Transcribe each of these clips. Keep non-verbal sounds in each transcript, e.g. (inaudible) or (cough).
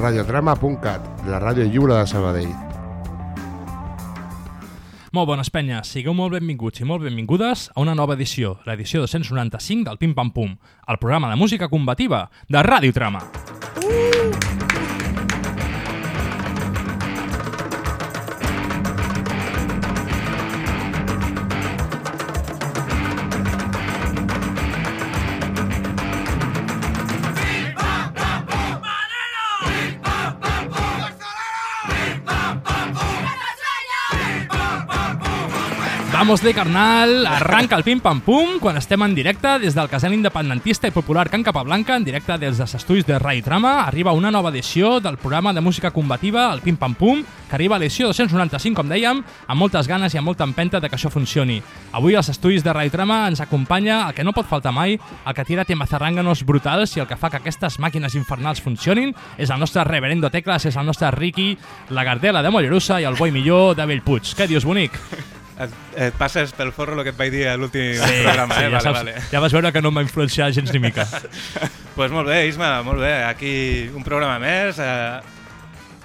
radiotrama.cat, la ràdio lliure de Sabadell. Molt bones penyes, sigueu molt benvinguts i molt benvingudes a una nova edició, l'edició 295 del Pim Pam Pum, el programa de música combativa de Ràdio Trama. Uh! Vamos de carnal, arranca el pim-pam-pum quan estem en directe des del casal independentista i popular Can Capablanca, en directe des dels estudis de Rai Trama, arriba una nova edició del programa de música combativa, el pim-pam-pum, que arriba a l'edició 295, com dèiem, amb moltes ganes i amb molta empenta de que això funcioni. Avui als estudis de Rai Trama ens acompanya el que no pot faltar mai, el que tira temes zarranganos brutals i el que fa que aquestes màquines infernals funcionin és el nostre reverendo Tecles, és el nostre Ricky, la Gardela de Mollerussa i el boi millor de Bellpuig. Què dius, bonic? Et, et passes pel forro el que et vaig dir a l'últim sí, programa, sí, eh? Ja, vale, saps, vale. ja vas veure que no m'ha influenciat gens ni mica. (laughs) pues molt bé, Isma, molt bé. Aquí un programa més, eh,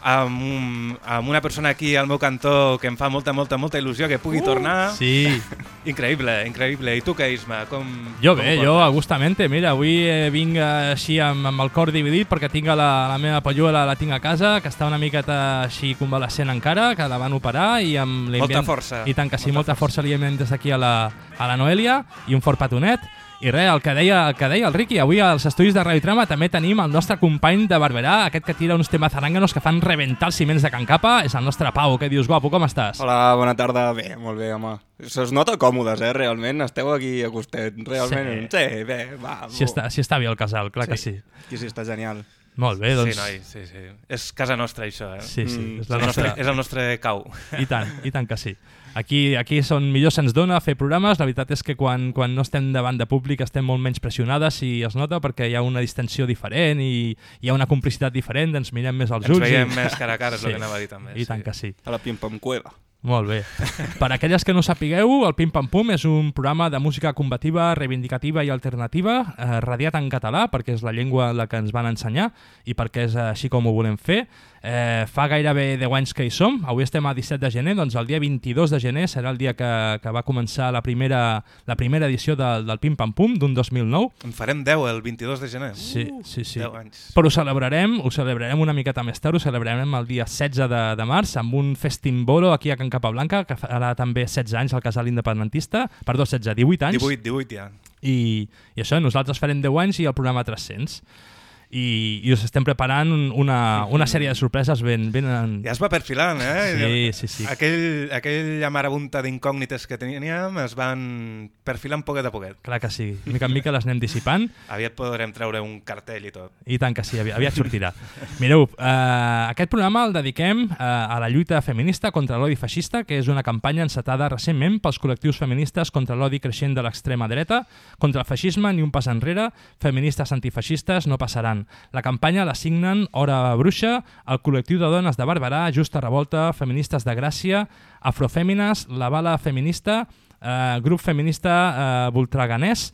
amb, un, amb una persona aquí al meu cantó que em fa molta, molta, molta il·lusió que pugui uh, tornar. Sí. (laughs) Increïble, increïble. I tu què, Isma? Com, jo com bé, jo agustamente. Mira, avui eh, vinc així amb, amb el cor dividit perquè tinc la, la meva polluela, la tinc a casa, que està una miqueta així convalescent encara, que la van operar i amb Molta força. I tant que sí, molta, molta força, força li hem des d'aquí a, la, a la Noelia i un fort petonet. I res, el que deia el, que deia el Ricky, avui als estudis de Radio Trama també tenim el nostre company de Barberà, aquest que tira uns temes zarànganos que fan rebentar els ciments de Can Capa, és el nostre Pau. Què dius, guapo, com estàs? Hola, bona tarda. Bé, molt bé, home. Se us nota còmodes, eh, realment. Esteu aquí a costet, realment. Sí, sí bé, va. Si està, si està bé el casal, clar sí. que sí. Sí, sí, està genial. Molt bé, doncs... Sí, noi, sí, sí. És casa nostra, això, eh? Sí, sí. Mm, és, la nostra... és el nostre cau. I tant, i tant que sí. Aquí, aquí són millor se'ns dona fer programes. La veritat és que quan, quan no estem davant de públic estem molt menys pressionades i es nota perquè hi ha una distensió diferent i hi ha una complicitat diferent, ens mirem més als ulls. Ens veiem i... més cara a cara, és sí. el que anava a dir també. I sí. tant que sí. A la pim-pam cueva. Molt bé. Per aquelles que no sapigueu, el Pim Pam Pum és un programa de música combativa, reivindicativa i alternativa, eh, radiat en català, perquè és la llengua la que ens van ensenyar i perquè és així com ho volem fer. Eh, fa gairebé 10 anys que hi som, avui estem a 17 de gener, doncs el dia 22 de gener serà el dia que, que va començar la primera, la primera edició del, del Pim Pam Pum d'un 2009. En farem 10 el 22 de gener. Sí, sí, sí. 10 anys. Però ho celebrarem, ho celebrarem una miqueta més tard, ho celebrarem el dia 16 de, de març amb un festimbolo aquí a Can Capablanca, que farà també 16 anys al casal independentista, perdó, 16, 18 anys. 18, 18 ja. I, i això, nosaltres farem 10 anys i el programa 300 i, i us estem preparant una, una sèrie de sorpreses ben... ben en... Ja es va perfilant, eh? Sí, sí, sí. Aquell, aquella marabunta d'incògnites que teníem es van perfilant poquet a poquet. Clar que sí. Mica en mica les anem dissipant. Aviat podrem treure un cartell i tot. I tant que sí, aviat, aviat sortirà. Mireu, eh, aquest programa el dediquem eh, a la lluita feminista contra l'odi feixista, que és una campanya encetada recentment pels col·lectius feministes contra l'odi creixent de l'extrema dreta, contra el feixisme ni un pas enrere, feministes antifeixistes no passaran la campanya la signen Hora Bruixa, el col·lectiu de dones de Barberà, Justa Revolta, Feministes de Gràcia, Afrofèmines, La Bala Feminista, eh, Grup Feminista eh, Voltraganès,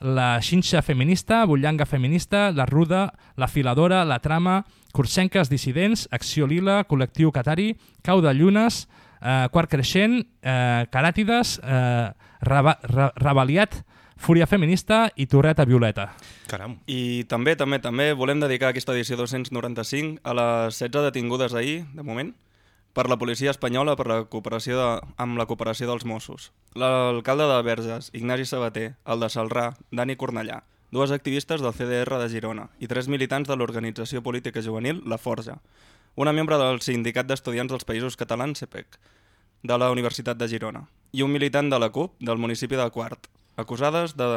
la Xinxa Feminista, Bullanga Feminista, la Ruda, la Filadora, la Trama, Cursenques Dissidents, Acció Lila, Col·lectiu Catari, Cau de Llunes, eh, Quart Creixent, eh, Caràtides, eh, Rebaliat, Fúria Feminista i Torreta Violeta. Caram. I també, també, també volem dedicar aquesta edició 295 a les 16 detingudes ahir, de moment, per la policia espanyola per la cooperació de, amb la cooperació dels Mossos. L'alcalde de Verges, Ignasi Sabater, el de Salrà, Dani Cornellà, dues activistes del CDR de Girona i tres militants de l'organització política juvenil La Forja, una membre del Sindicat d'Estudiants dels Països Catalans, CEPEC, de la Universitat de Girona, i un militant de la CUP del municipi de Quart, acusades de,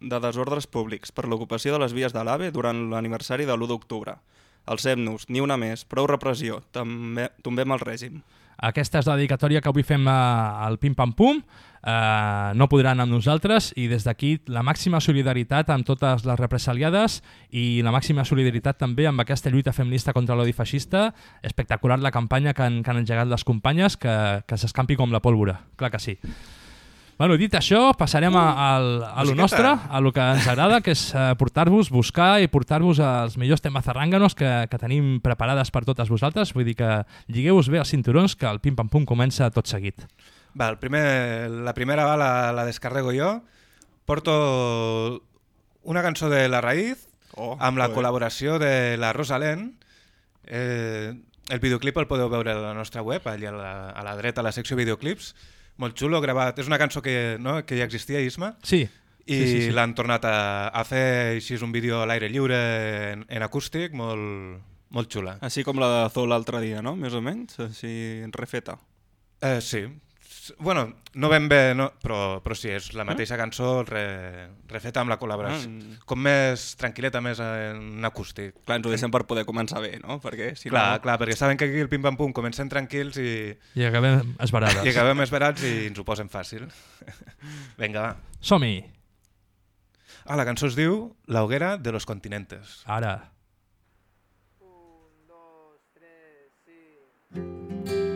de desordres públics per l'ocupació de les vies de l'AVE durant l'aniversari de l'1 d'octubre. Alcem-nos, ni una més, prou repressió, també, tombem el règim. Aquesta és la dedicatòria que avui fem al Pim Pam Pum. Uh, no podran amb nosaltres i des d'aquí la màxima solidaritat amb totes les represaliades i la màxima solidaritat també amb aquesta lluita feminista contra l'odi feixista. Espectacular la campanya que han, que han engegat les companyes, que, que s'escampi com la pólvora. Clar que sí. Bueno, dit això, passarem a, a, a lo nostre, a lo que ens agrada, que és eh, portar-vos, buscar i portar-vos els millors temes zarrànganos que, que tenim preparades per totes vosaltres. Vull dir que lligueu-vos bé els cinturons, que el pim-pam-pum comença tot seguit. Va, el primer, la primera va, la, la descarrego jo. Porto una cançó de La Raïz Oh, amb la joder. col·laboració de la Rosalén. Eh, el videoclip el podeu veure a la nostra web, allà a la, a la dreta, a la secció videoclips. Molt xulo, gravat. És una cançó que, no, que ja existia, Isma, Sí, i Sí, sí, sí. l'han tornat a, a fer així un vídeo a l'aire lliure en, en acústic, molt, molt xula. Així com la de Zoo l'altre dia, no? Més o menys, així refeta. Eh, sí. Bueno, no ben bé, no, però, però sí, és la mateixa cançó re, refeta amb la col·laboració. Ah. Com més tranquil·leta, més en acústic. Clar, ens ho deixem per poder començar bé, no? Perquè si clar, no... clar, perquè saben que aquí el pim-pam-pum comencem tranquils i, i acabem esbarades. i acabem esperats i ens ho posen fàcil. (laughs) Vinga, va. Som-hi! Ah, la cançó es diu La hoguera de los continentes. Ara. En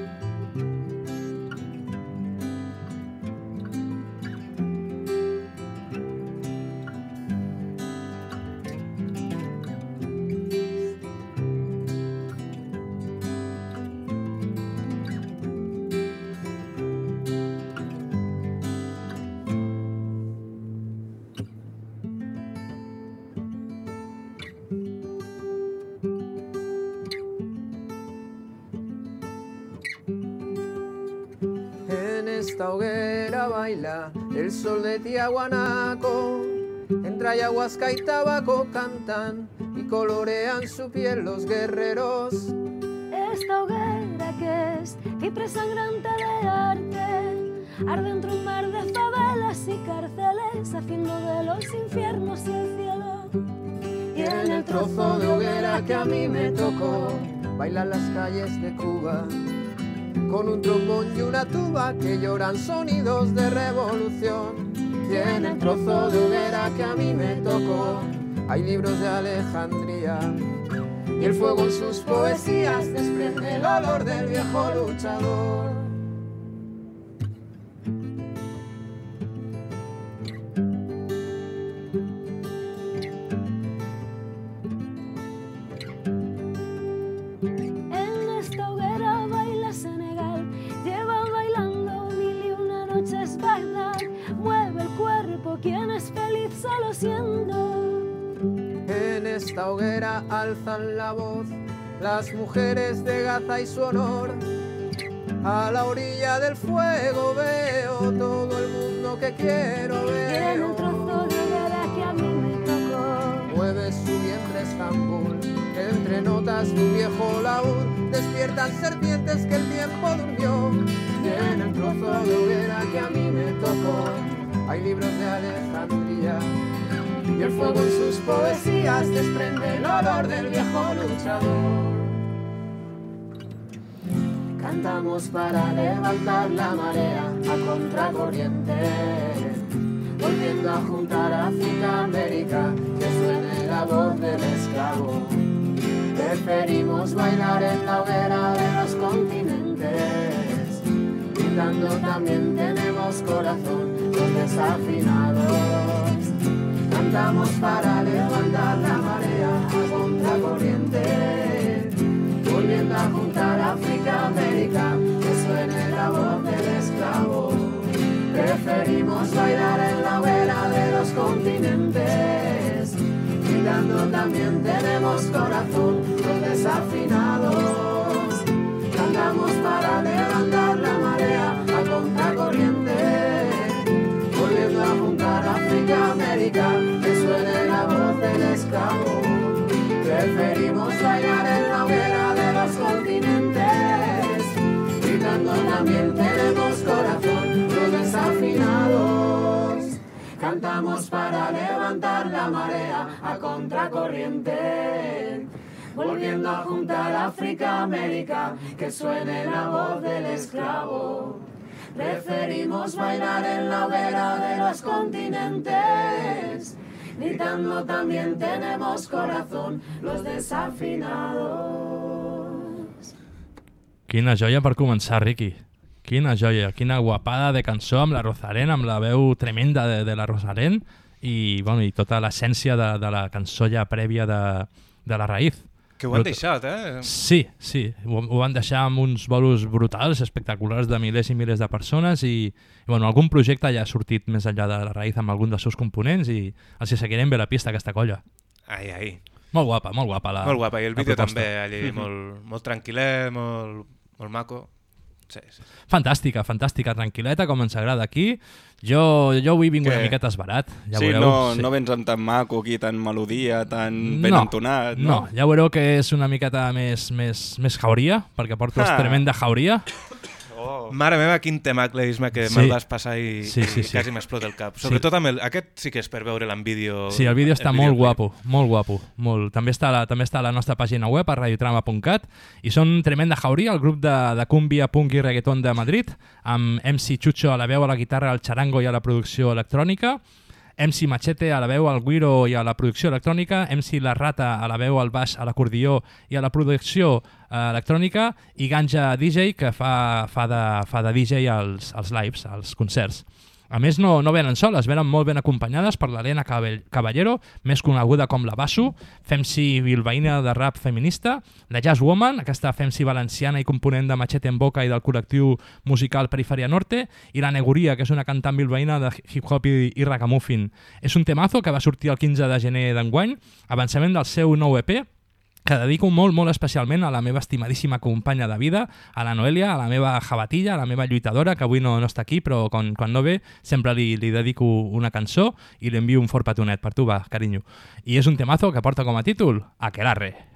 esta hoguera baila el sol de Tiahuanaco. Entra ayahuasca y tabaco cantan y colorean su piel los guerreros. Esta hoguera que es cipre sangrante de arte arde entre un mar de favelas y cárceles haciendo de los infiernos y el cielo. Y en el trozo de hoguera que a mí me tocó, bailan las calles de Cuba. Con un trombón y una tuba que lloran sonidos de revolución. Y en el trozo de hoguera que a mí me tocó, hay libros de Alejandría. Y el fuego en sus poesías desprende el olor del viejo luchador. Alzan la voz las mujeres de Gaza y su honor. A la orilla del fuego veo todo el mundo que quiero en un ver. trozo de hoguera que a mí me tocó. Mueve su vientre Estambul, entre notas un viejo laúd despiertan serpientes que el tiempo durmió. Y en el trozo de hoguera que a mí me tocó, hay libros de Alejandría. Y el fuego en sus poesías desprende el olor del viejo luchador. Cantamos para levantar la marea a contracorriente, volviendo a juntar África, América, que suene la voz del esclavo. Preferimos bailar en la hoguera de los continentes, gritando también tenemos corazón, los desafinados. Cantamos para levantar la marea a contracorriente, volviendo a juntar África, América, que suene la voz del esclavo. Preferimos bailar en la hoguera de los continentes, gritando también tenemos corazón, los desafinados. Cantamos para levantar la marea Preferimos bailar en la hoguera de los continentes, gritando también tenemos corazón, los desafinados. Cantamos para levantar la marea a contracorriente, volviendo a juntar África, América, que suene la voz del esclavo. Preferimos bailar en la hoguera de los continentes, gritando también tenemos corazón, los desafinados. Quina joia per començar, Riqui. Quina joia, quina guapada de cançó amb la Rosalén, amb la veu tremenda de, de la Rosalén i, bueno, i tota l'essència de, de la cançó ja prèvia de, de la Raïz. Que ho han deixat, eh? Sí, sí, ho, ho van deixar amb uns bolos brutals, espectaculars de milers i milers de persones i, i bueno, algun projecte ja ha sortit més enllà de la raïz amb algun dels seus components i els seguirem bé la pista aquesta colla. Ai, ai. Molt guapa, molt guapa la molt guapa. I el vídeo proposta. també, allí, molt, molt tranquil·let, molt, molt maco. Sí, sí. Fantàstica, fantàstica, tranquil·leta, com ens agrada aquí. Jo, jo avui vinc Què? una miqueta esbarat, ja sí, veureu. no, no vens amb tan maco aquí, tan melodia, tan ben no, entonat, no? no? ja veureu que és una miqueta més, més, més jauria, perquè porto ah. tremenda jauria. Oh. Mare meva, quin temacleisme que Sí. me'l vas passar i, Sí, sí, i sí. quasi m'explota el cap. Sobretot amb el... Aquest sí que és per veure'l en vídeo. Sí, el vídeo està molt videoclip. guapo, molt guapo. Molt. També, està a la, també està a la nostra pàgina web, a radiotrama.cat, i són Tremenda Jauria, el grup de, de cumbia, punk i reggaeton de Madrid, amb MC Chucho a la veu, a la guitarra, al charango i a la producció electrònica, MC Machete a la veu, al guiro i a la producció electrònica, MC La Rata a la veu, al baix, a l'acordió i a la producció electrònica, i Ganja DJ, que fa, fa, de, fa de DJ als, als lives, als concerts. A més, no, no venen soles, venen molt ben acompanyades per l'Helena Caballero, més coneguda com la Basso, femsi bilbaïna de rap feminista, la Jazz Woman, aquesta femsi valenciana i component de Machete en Boca i del col·lectiu musical Periferia Norte, i la Neguria, que és una cantant bilbaïna de hip-hop i, i ragamuffin. És un temazo que va sortir el 15 de gener d'enguany, avançament del seu nou EP, que dedico molt, molt especialment a la meva estimadíssima companya de vida, a la Noelia, a la meva jabatilla, a la meva lluitadora, que avui no, no està aquí, però quan, quan no ve sempre li, li dedico una cançó i li envio un fort petonet per tu, va, carinyo. I és un temazo que porta com a títol Aquelarre. Vaya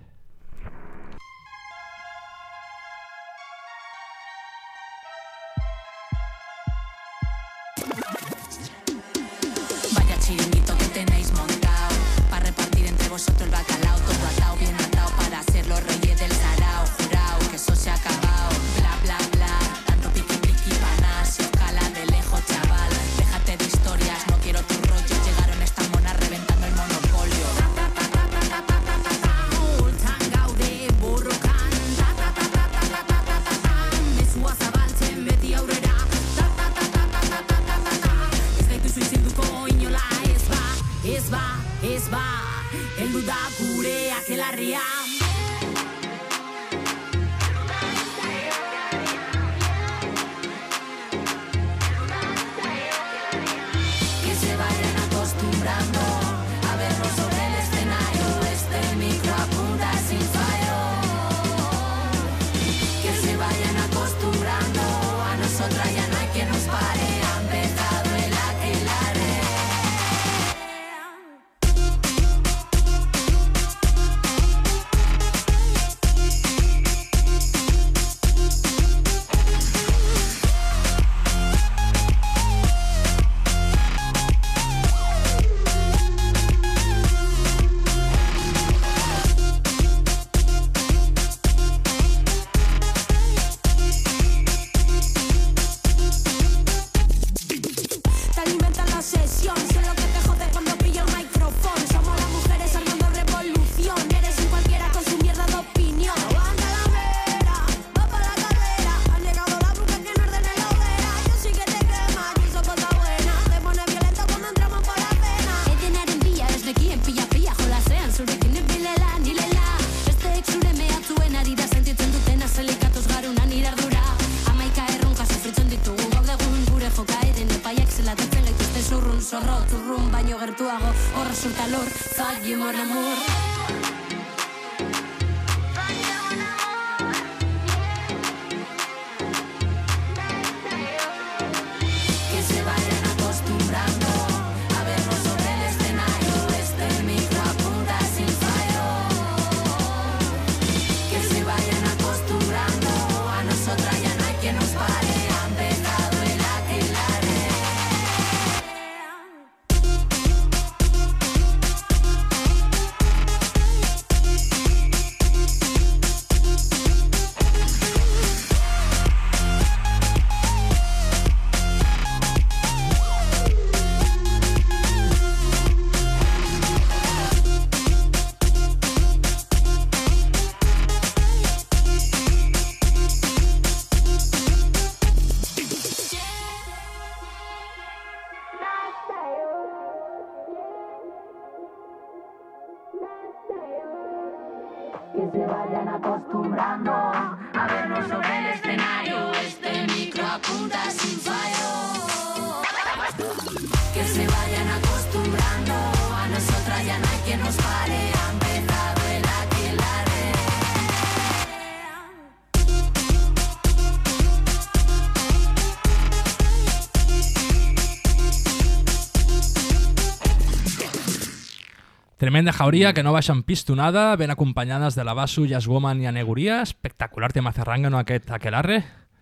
Tremenda jauría que no baixen pistonada, ben acompanyades de la Basso, Jazz Woman i Aneguria. Espectacular tema zarrangano aquest aquelarre.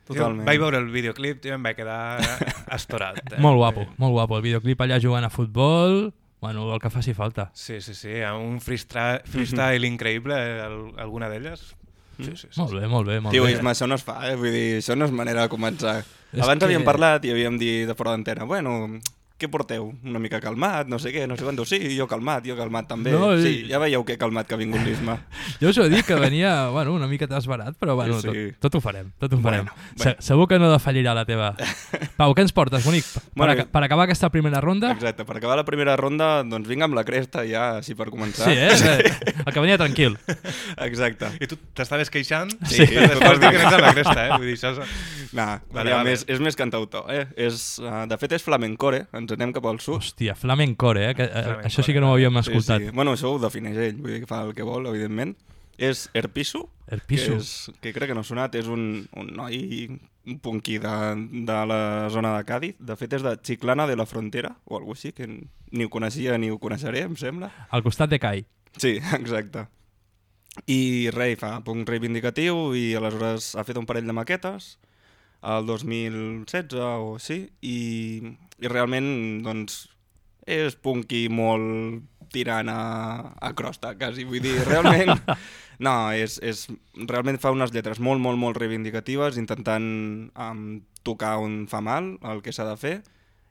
Totalment. Jo vaig veure el videoclip, tio, em vaig quedar (laughs) astorat. Eh? Molt guapo, molt guapo. El videoclip allà jugant a futbol, bueno, el que faci falta. Sí, sí, sí, un freestyle, freestyle increïble, el, alguna d'elles. Sí, sí, sí. Molt bé, molt bé, molt Tio, bé. Isma, això no es fa, eh? Vull dir, això no és manera de començar. És Abans que- havíem parlat i havíem dit de fora d'antena, bueno, què porteu? Una mica calmat, no sé què, no sé quant. Sí, jo calmat, jo calmat també. No, i- sí, ja veieu que calmat que ha vingut l'Isma. (laughs) Jo us ho dic que venia bueno, una mica desbarat, però bueno, Sí, sí. tot, tot ho farem, tot ho farem. Bueno, Se, bueno. segur que no defallirà la teva. (laughs) Pau, què ens portes, bonic? Per, Bueno, aca per acabar aquesta primera ronda? Exacte, per acabar la primera ronda, doncs vinga amb la cresta ja, així per començar. Sí, eh? El que venia tranquil. (laughs) Exacte. I tu t'estaves queixant? Sí, I després dic que ets a la cresta, eh? Vull dir, això és... Nah, Vale, vale, vale. És, és més cantautor, eh? És, uh, de fet és flamencore, ens anem cap al sud. Hòstia, flamencore, eh? Que, eh, Flamencore, això sí que no ho havíem escoltat. Sí, sí. Bueno, això ho defineix ell, vull dir que fa el que vol, evidentment. És Erpisu, El piso. que, és, que crec que no ha sonat, és un, un noi un punqui de, de la zona de Càdiz. De fet, és de Chiclana de la Frontera, o alguna així, que ni ho coneixia ni ho coneixeré, em sembla. Al costat de Kai. Sí, (laughs) exacte. I rei fa punk reivindicatiu i aleshores ha fet un parell de maquetes el 2016 o així i, i realment doncs és punky molt tirant a, a crosta, quasi. Vull dir, realment... (laughs) No, és, és, realment fa unes lletres molt, molt, molt reivindicatives, intentant um, tocar on fa mal, el que s'ha de fer,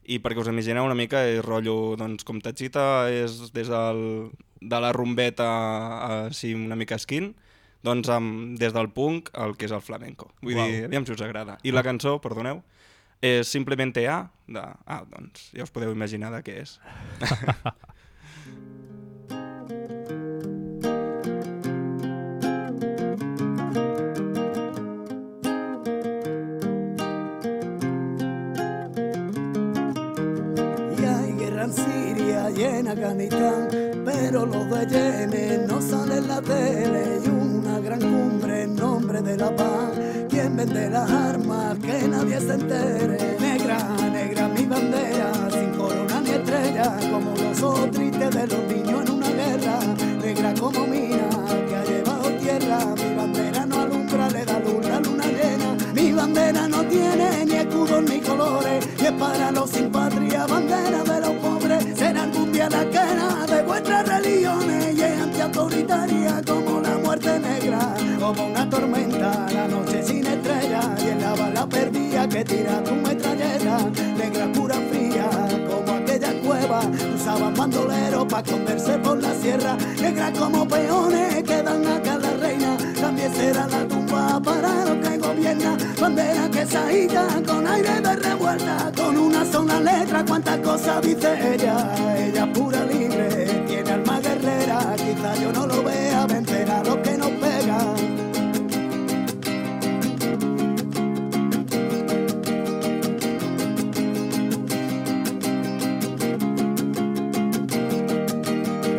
i perquè us imagineu una mica, és rotllo, doncs, com Tachita és des del, de la rumbeta així una mica skin, doncs amb, des del punk el que és el flamenco. Vull Uau. dir, aviam si us agrada. I la cançó, perdoneu, és Simplemente A, de... Ah, doncs ja us podeu imaginar de què és. Siria y en Afganistán, pero los de Yemen no salen en la tele y una gran cumbre en nombre de la paz. ¿Quién vende las armas? Que nadie se entere. Negra, negra mi bandera, sin corona ni estrella, como los ojos tristes de los niños en una guerra. Negra como mina, que ha llevado tierra. Mi bandera no alumbra, le da luz la luna llena. Mi bandera no tiene ni escudos ni colores, y es para los sin patria, bandera de los pobres. Será algún día la quena de vuestras religiones y es antiautoritaria como como una tormenta, la noche sin estrellas y en la bala perdida que tira tu metralleta, negra pura fría como aquella cueva, usaban bandoleros para esconderse por la sierra, negra como peones que dan acá la reina, también será la tumba para los que gobiernan, bandera que agita con aire de revuelta, con una sola letra, cuántas cosas dice ella, ella pura libre, tiene alma guerrera, quizá yo no lo vea, vencer a los que nos pegan.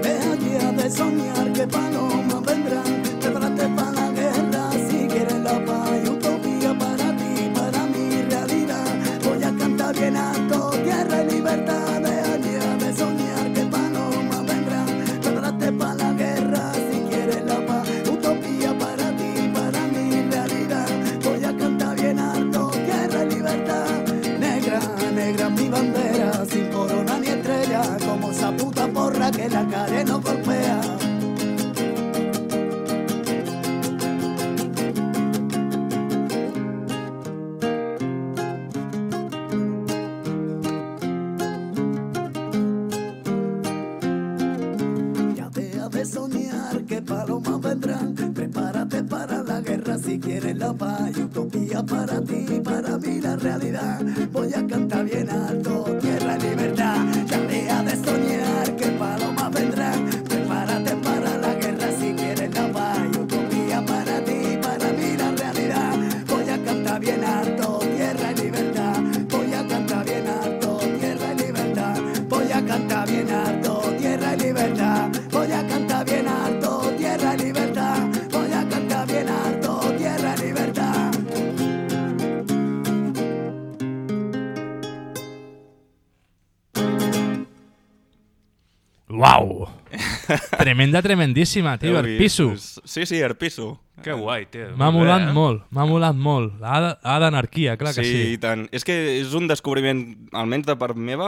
Deja ya de soñar que palomas soñar que palomas vendrán. Prepárate para la guerra si quieres la paz utopía para ti, para mí la realidad. Voy a cantar Tremenda, tremendíssima, tio. Pues, Sí, sí, el piso. Que guai, tio. M'ha molat eh? molt, m'ha molat molt. Ha d'anarquia, clar que sí, sí. i tant. És que és un descobriment, almenys de part meva,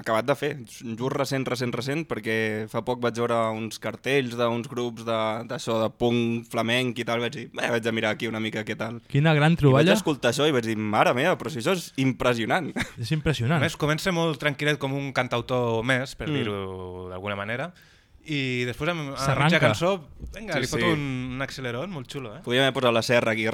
acabat de fer. Just recent, recent, recent, perquè fa poc vaig veure uns cartells d'uns grups de- d'això, de, de punk flamenc i tal, vaig dir, bé, vaig a mirar aquí una mica què tal. Quina gran I vaig troballa. escoltar això i vaig dir, mare meva, però si això és impressionant. És A impressionant. més, comença molt tranquil·let com un cantautor més, per Mm. dir-ho d'alguna manera, i després amb, a S'arranca. mitja cançó, vinga, Sí, li fot sí. un, un accelerón molt xulo, eh? Podríem haver posat la serra aquí.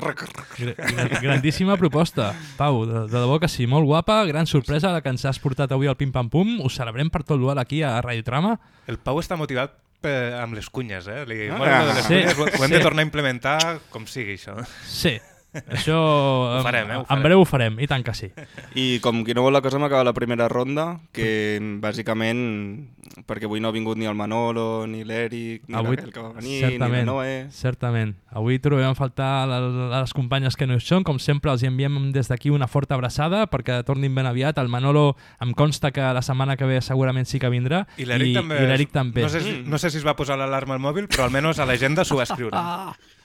Grandíssima proposta. Pau, de, de debò que sí, molt guapa, gran sorpresa la que ens has portat avui al Pim Pam Pum. Us celebrem per tot l'ual aquí a Radio Trama. El Pau està motivat per, amb les cunyes, eh? Li, Ah. de les Sí. cunyes, ho, ho hem Sí. de tornar a implementar com sigui, això. Sí, això Ho farem, eh, ho en farem. breu ho farem, i tant que sí. I com qui no vol la cosa m'acaba la primera ronda, que bàsicament, perquè avui no ha vingut ni el Manolo, ni l'Eric, ni Avui, l'Aquel que va venir, ni la certament, Noé... certament. Avui trobem a faltar les companyes que no hi són. Com sempre, els enviem des d'aquí una forta abraçada perquè tornin ben aviat. El Manolo em consta que la setmana que ve segurament sí que vindrà. I l'Eric també. I l'Eric també. No sé, si, no sé si es va posar l'alarma al mòbil, però almenys a l'agenda s'ho va escriure. (laughs)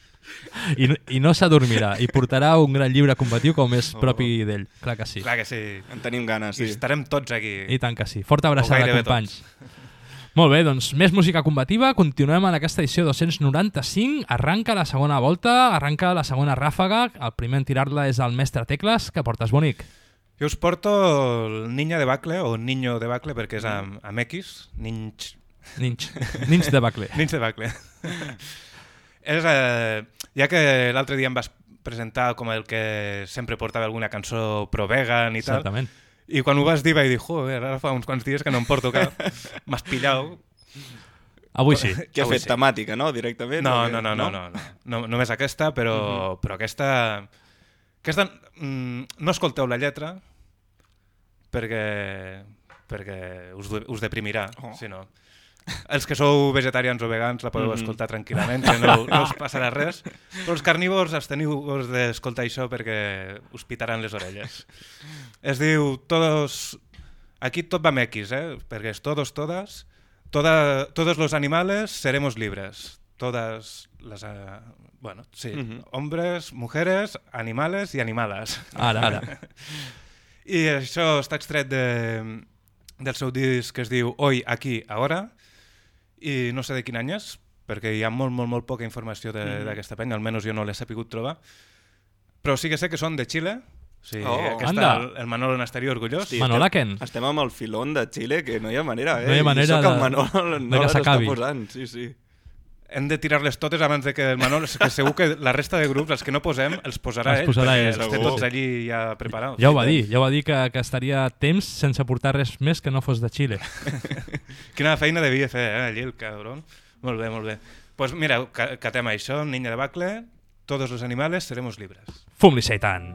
I, I no s'adormirà. I portarà un gran llibre combatiu com és propi d'ell. Clar que sí. Clar que sí. En tenim ganes, I sí. estarem tots aquí. I tant que sí. Forta abraçada, companys. Molt bé, doncs més música combativa. Continuem en aquesta edició 295. Arranca la segona volta, arranca la segona ràfaga. El primer en tirar-la és el mestre Tecles. que portes, bonic? Jo us porto el Niña de Bacle, o Niño de Bacle, perquè és amb, amb X, Ninx, Ninx. Ninx de Bacle. (laughs) Ninx de Bacle. (laughs) és, eh, ja que l'altre dia em vas presentar com el que sempre portava alguna cançó pro vegan i tal, Certament. i quan ho vas dir vaig dir, joder, ara fa uns quants dies que no em porto cap, (laughs) m'has pillat. Avui sí. Que ha Avui fet sí. temàtica, no? Directament? No, o què? no, no, no, no, no, no, només aquesta, però, però aquesta... aquesta mm, no escolteu la lletra perquè, perquè us, us deprimirà, Oh. si no. Els que sou vegetarians o vegans la podeu Mhm. escoltar tranquil·lament, que no, no us passarà res, (laughs) però els carnívors els teniu us d'escoltar això perquè us pitaran les orelles. Es diu todos... Aquí tot va X, eh? perquè és todos, todas, toda, todos los animales seremos libres. Todas las... eh, bueno, sí. Mhm. Hombres, mujeres, animales i animadas. Ara, ara. (laughs) I això està extret de, del seu disc que es diu Hoy, aquí, ahora, i no sé de quin any és, perquè hi ha molt, molt, molt poca informació de- Mhm. d'aquesta penya, almenys jo no l'he sapigut trobar, però sí que sé que són de Xile, sigui, Oh. aquesta, Anda. el, el Manolo n'estaria orgullós. Sí, Manolaken. Estem amb el filón de Xile, que no hi ha manera, eh? No hi ha manera I que de- el Manol de no que està s'acabi. posant, sí, sí. Hem de tirar-les totes abans de que el Manolo... Que segur que la resta de grups, els que no posem, els posarà Els ell, posarà perquè ell, els té tots allí ja preparats. Ja ho va dir, ja ho va dir que, que estaria temps sense portar res més que no fos de Xile. (laughs) Quina feina devia fer, eh, allí, el cabron. Molt bé, molt bé. Pues mira, ca- catem això, Niña de Bacle, todos los animales seremos libres. Fum-li seitan.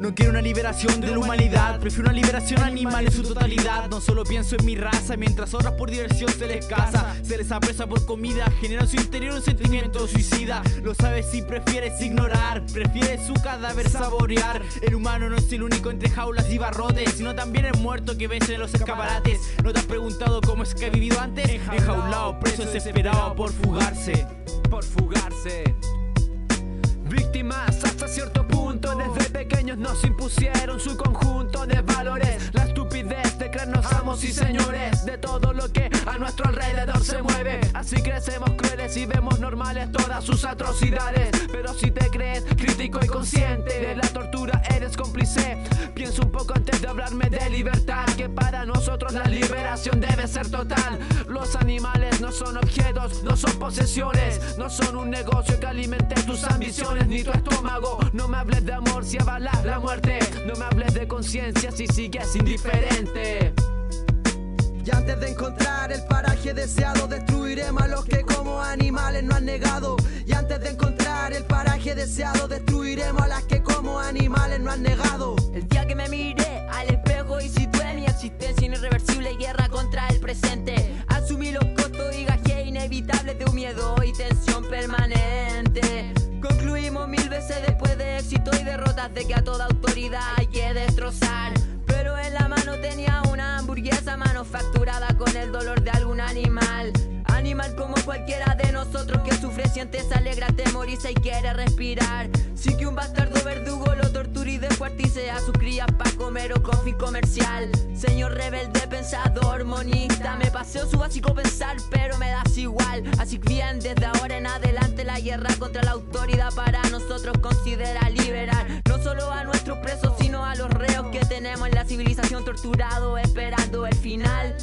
No quiero una liberación de la humanidad, prefiero una liberación animal en su totalidad. No solo pienso en mi raza, mientras otras por diversión se les casa, se les apresa por comida, genera en su interior un sentimiento suicida. Lo sabes si prefieres ignorar, prefieres su cadáver saborear. El humano no es el único entre jaulas y barrotes, sino también el muerto que ves en los escaparates. ¿No te has preguntado cómo es que ha vivido antes? Enjaulado, preso, desesperado por fugarse. Por fugarse. Víctimas hasta cierto punto, desde pequeños nos impusieron su conjunto de valores. La estupidez de creernos amos y señores de todo lo que a nuestro alrededor se mueve. Así crecemos crueles y vemos normales todas sus atrocidades. Pero si te crees crítico y consciente de la tortura, eres cómplice. Piensa un poco antes de hablarme de libertad, que para nosotros la liberación debe ser total. Los animales no son objetos, no son posesiones, no son un negocio que alimente tus ambiciones ni tu estómago. No me hables de amor si la muerte, no me hables de conciencia si sigues indiferente. Y antes de encontrar el paraje deseado, destruiremos a los que como animales no han negado. Y antes de encontrar el paraje deseado, destruiremos a las que como animales no han negado. El día que me miré al espejo y situé mi existencia en irreversible guerra contra el presente. Asumí los costos y gajé inevitables de un miedo y tensión permanente. Concluimos mil veces después de éxito y derrotas de que a toda autoridad hay que destrozar. Pero en la mano tenía una hamburguesa manufacturada con el dolor de algún animal. Animal como cualquiera de nosotros que sufre, siente, se alegra, temoriza y quiere respirar. Sí que un bastardo verdugo lo tortura y descuartice a sus crías para comer o con fin comercial. Señor rebelde, pensador, monista, me paseo su básico pensar, pero me das igual. Así que bien, desde ahora en adelante la guerra contra la autoridad para nosotros considera liberar no solo a nuestros presos, sino a los reos que tenemos en la civilización torturado, esperando el final.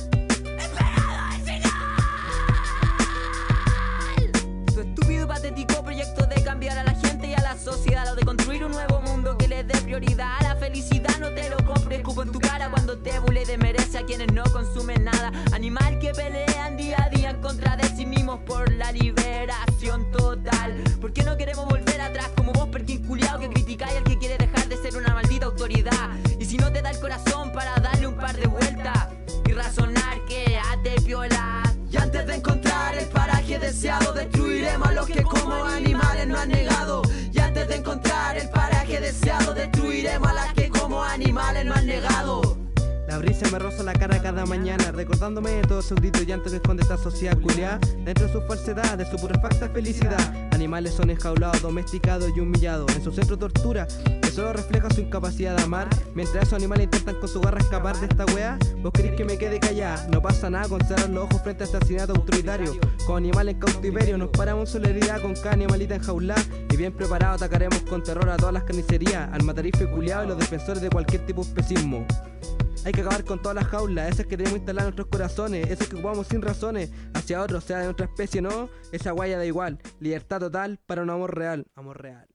Y patético proyecto de cambiar a la gente y a la sociedad, o de construir un nuevo mundo que le dé prioridad a la felicidad, no te lo compres, escupo en tu cara cuando te bule de merece a quienes no consumen nada. Animal que pelean día a día en contra de sí mismos por la liberación total. ¿Por qué no queremos volver atrás como vos, perkin que criticáis al que quiere dejar de ser una maldita autoridad? Y si no te da el corazón para darle un par de vueltas y razonar que te piola. Y antes de encontrar el paraje deseado, destruiremos a los que como animales no han negado. Y antes de encontrar el paraje deseado, destruiremos a las que como animales no han negado. La brisa me roza la cara cada mañana, recordándome de todo saudito y antes que esconde esta sociedad culiada dentro de su falsedad, de su purefacta felicidad. Animales son enjaulados, domesticados y humillados. En su centro tortura, solo refleja su incapacidad de amar. Mientras esos animales intentan con su garra escapar de esta wea, vos querés que me quede callada. No pasa nada con cerrar los ojos frente a este asesinato autoritario. Con animales en cautiverio, nos paramos en solidaridad con cada animalita enjaulada. Y bien preparado atacaremos con terror a todas las carnicerías, al matarife culiado y los defensores de cualquier tipo de especismo. Hay que acabar con todas las jaulas, esas que tenemos instaladas en nuestros corazones, esas que ocupamos sin razones, hacia otros, sea de nuestra especie o no, esa guaya da igual. Libertad total para un amor real, amor real.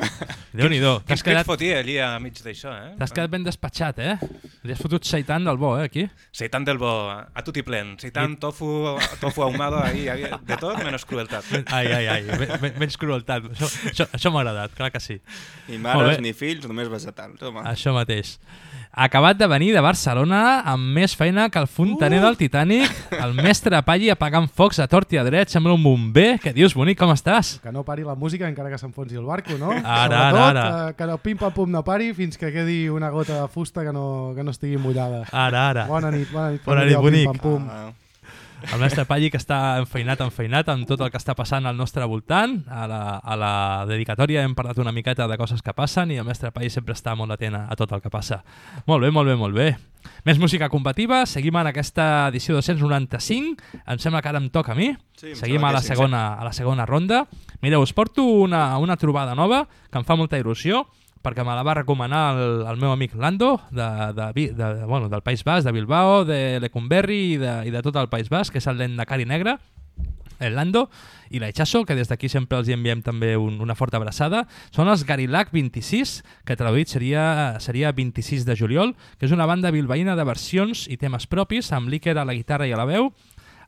(laughs) Déu-n'hi-do. Quins quedat... fotia allí a mig d'això, eh? T'has quedat ben despatxat, eh? Li has fotut seitan del bo, eh, aquí? Seitan del bo, a tutti plen. Seitan, tofu, tofu ahumado, ahí, havia de tot, menys crueltat. (laughs) Ai, ai, ai, men- men- menys crueltat. Això, això, això m'ha agradat, clar que sí. Ni mares ni fills, només vegetals. Home. Això mateix. Acabat de venir de Barcelona amb més feina que el fontaner uh! del Titanic, el mestre Palli apagant focs a tort i a dret, sembla un bomber. Què dius, bonic, com estàs? Que no pari la música encara que s'enfonsi el barco, no? Ara, Sobretot, ara, ara. eh, Que el pim-pam-pum no pari fins que quedi una gota de fusta que no, que no estigui mullada. Ara, ara. Bona nit, bona nit. Bona nit, bonic. Pim-pam-pum. Ah, El mestre Palli que està enfeinat, enfeinat amb tot el que està passant al nostre voltant. A la, a la dedicatòria hem parlat una miqueta de coses que passen i el mestre Palli sempre està molt atent a, a tot el que passa. Molt bé, molt bé, molt bé. Més música combativa, seguim en aquesta edició 295. Em sembla que ara em toca a mi. Sí, seguim a la, que sí, segona, a la segona ronda. Mireu, us porto una, una trobada nova que em fa molta il·lusió perquè me la va recomanar el, el meu amic Lando, de, de, Vi- de, bueno, del País Basc, de Bilbao, de Lecumberri i de, i de tot el País Basc, que és el d'Endacari Negre, el Lando i la Echazo, que des d'aquí sempre els hi enviem també un, una forta abraçada, són els Garilac 26, que traduït seria, seria 26 de juliol, que és una banda bilbaïna de versions i temes propis, amb l'Iker a la guitarra i a la veu,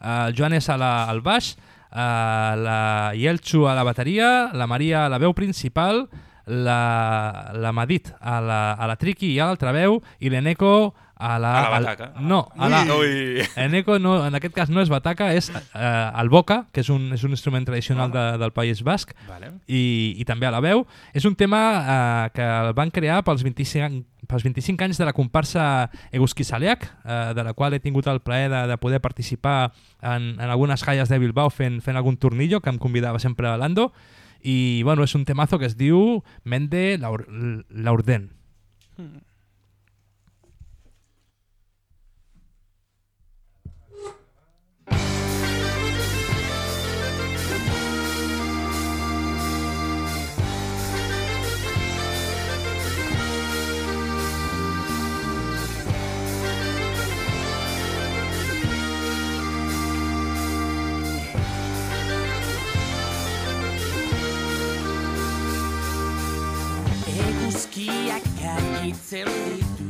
el Joanes a la, al baix, eh, la Yelchu a la bateria, la Maria a la veu principal, la, la Madit a la, a la triqui i a l'altra veu, i l'Eneco a la... A la al- bataca. no, a la... Ui. Eneco no, en aquest cas no és bataca, és eh, el boca, que és un, és un instrument tradicional de, del País Basc, Vale. i, i també a la veu. És un tema eh, que el van crear pels 25, any- pels 25 anys de la comparsa Egusquisaleac, eh, de la qual he tingut el plaer de, de poder participar en, en algunes calles de Bilbao fent, fent algun tornillo, que em convidava sempre a Lando, i bueno, és un temazo que es diu Mende Laur- Laurden. Kaleak argitzen ditu.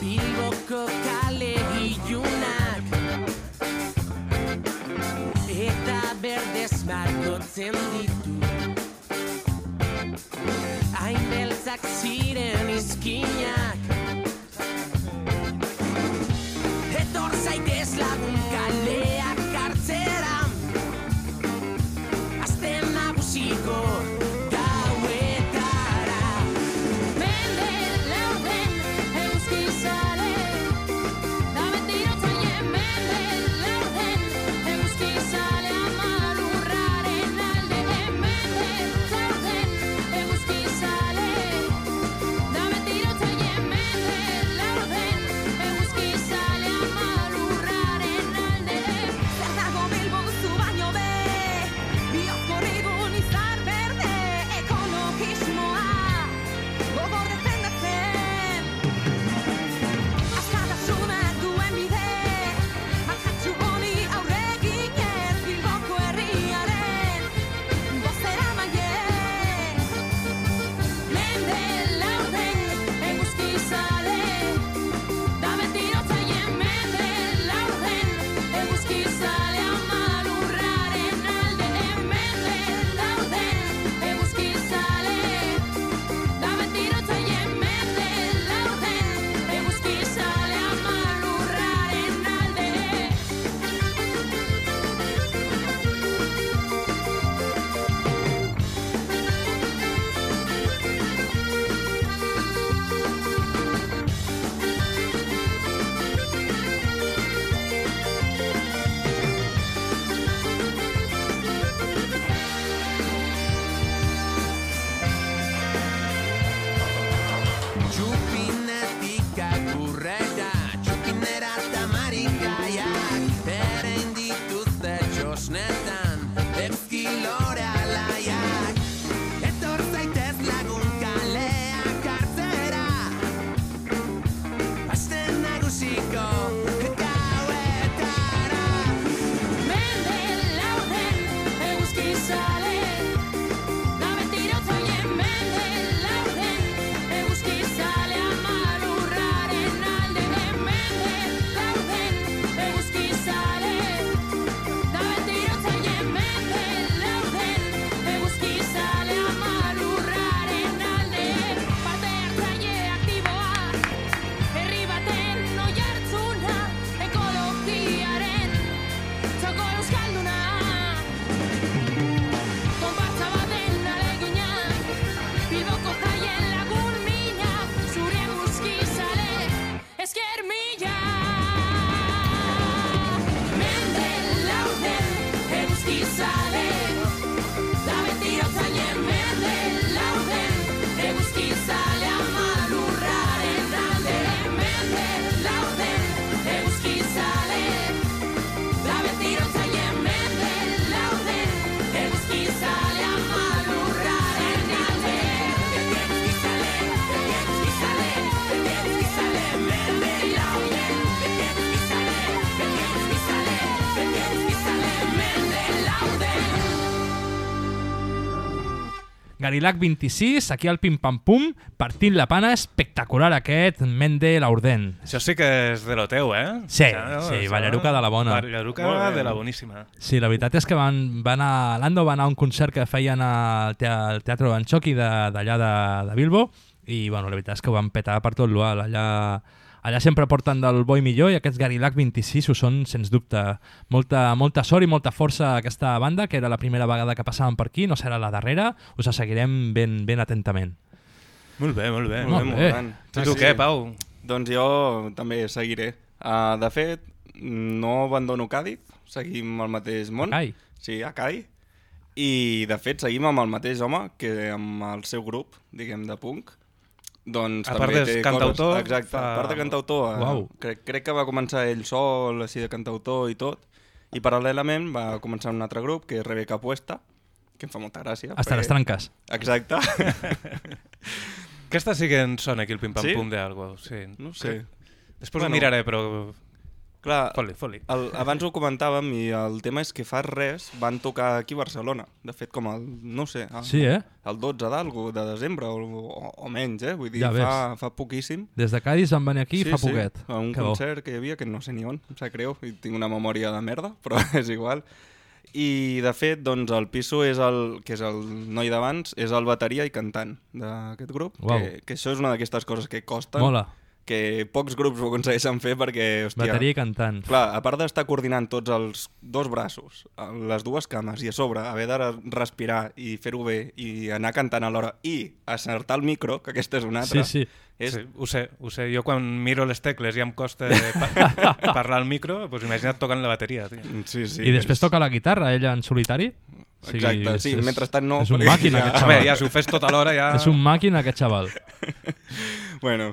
Bilboko kale ilunak Eta berdez markotzen ditu. Hain beltzak ziren izkinak Garilac 26, aquí al Pim Pam Pum, partint la pana espectacular aquest Mende Laurden. Això sí que és de lo teu, eh? Sí, Això, sí, això- ballaruca de la bona. Ballaruca de la boníssima. Sí, la veritat és que van, van a, l'Ando va anar a un concert que feien al, te al Teatre Banchoqui d'allà de, de, de Bilbo i bueno, la veritat és que ho van petar per tot l'ual. Allà, allà sempre porten del bo i millor i aquests Garilac 26 ho són, sens dubte. Molta, molta sort i molta força a aquesta banda, que era la primera vegada que passaven per aquí, no serà la darrera, us seguirem ben, ben atentament. Molt bé, molt bé. Molt bé. gran. I tu què, Pau? Doncs jo també seguiré. Uh, de fet, no abandono Càdiz, seguim el mateix món. A Cai? Sí, a Cai. I, de fet, seguim amb el mateix home que amb el seu grup, diguem, de punk. Doncs A també part de té cantautor, Coses, exacte, fa- a part de cantautor. eh, Uau. Crec, crec que va començar ell sol, així de cantautor i tot. I paral·lelament va començar un altre grup, que és Rebeca Puesta, que em fa molta gràcia. Hasta les tranques. Exacte. (laughs) Aquesta sí que en sona aquí el pim-pam-pum Sí? de algo, sí. No sé. Després Bueno. ho miraré, però Clar, Foli, foli. El, abans ho comentàvem i el tema és que fa res van tocar aquí a Barcelona. De fet, com el, no sé, el, Sí, eh? el 12 d'algú de desembre o, o, o menys, eh? Vull dir, Ja fa, fa poquíssim. Des de Cádiz van venir aquí fa poquet. Sí, a un Que bo. concert que hi havia, que no sé ni on, em sap greu, i tinc una memòria de merda, (laughs) però és igual. I, de fet, doncs, el Piso, és el, que és el noi d'abans, és el bateria i cantant d'aquest grup, Uau. que, que això és una d'aquestes coses que costen, Mola. Que pocs grups ho aconsegueixen fer perquè, hòstia... Bateria i cantant. Clar, a part d'estar coordinant tots els dos braços, les dues cames, i a sobre haver de respirar i fer-ho bé i anar cantant alhora i acertar el micro, que aquesta és una altra. Sí, sí. És... Sí, ho sé, ho sé. Jo quan miro les tecles i em costa pa (laughs) parlar al micro, doncs imagina't tocant la bateria. Tio. Sí, sí. I després toca la guitarra, ella en solitari? Sigui, Exacte, sí, mentrestant no, És un màquina, ja- aquest Home, xaval. ja si ho fes tota l'hora ja... És un màquina, aquest xaval. Bueno,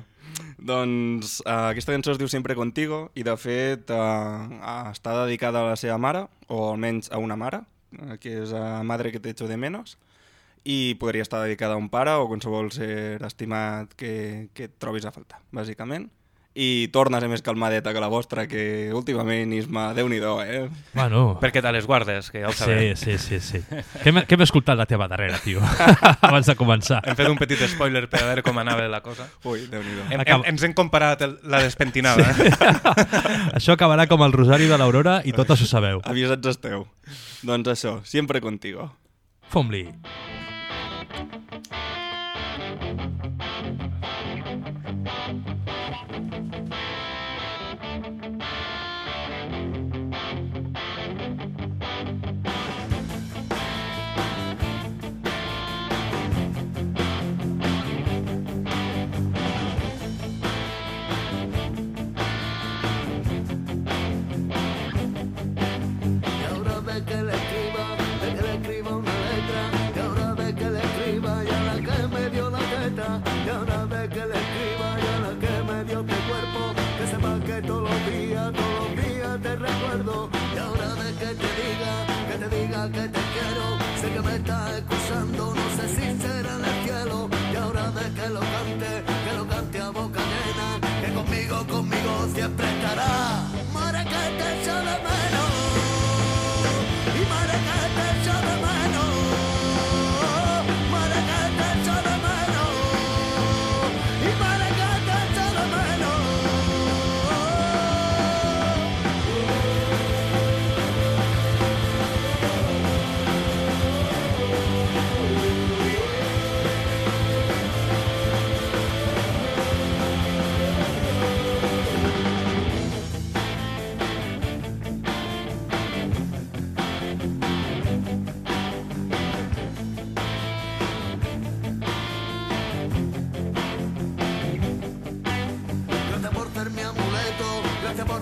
doncs uh, aquesta cançó es diu Sempre Contigo i de fet uh, està dedicada a la seva mare, o almenys a una mare, uh, que és a Madre que te echo de menos, i podria estar dedicada a un pare o qualsevol ser estimat que, que et trobis a faltar, bàsicament. I torna a ser més calmadeta que la vostra, que últimament, Isma, déu-n'hi-do, eh? Bueno... Perquè te les guardes, que ja ho Sí, sabem. sí, sí, sí. Hem, què hem escoltat la teva darrera, tio? (laughs) Abans de començar. Hem fet un petit spoiler per a veure com anava la cosa. Ui, déu-n'hi-do. Hem, hem, Acaba- ens hem comparat el, la despentinada. Sí. (laughs) Això acabarà com el Rosari de l'Aurora i totes ho sabeu. Avisats esteu. Doncs això, Sempre Contigo. Fom-li. Y que te quiero. Sé que me estás escuchando, no sé si será en el cielo. Y ahora ve que lo cante, que lo cante a boca llena. Que conmigo, conmigo siempre estará.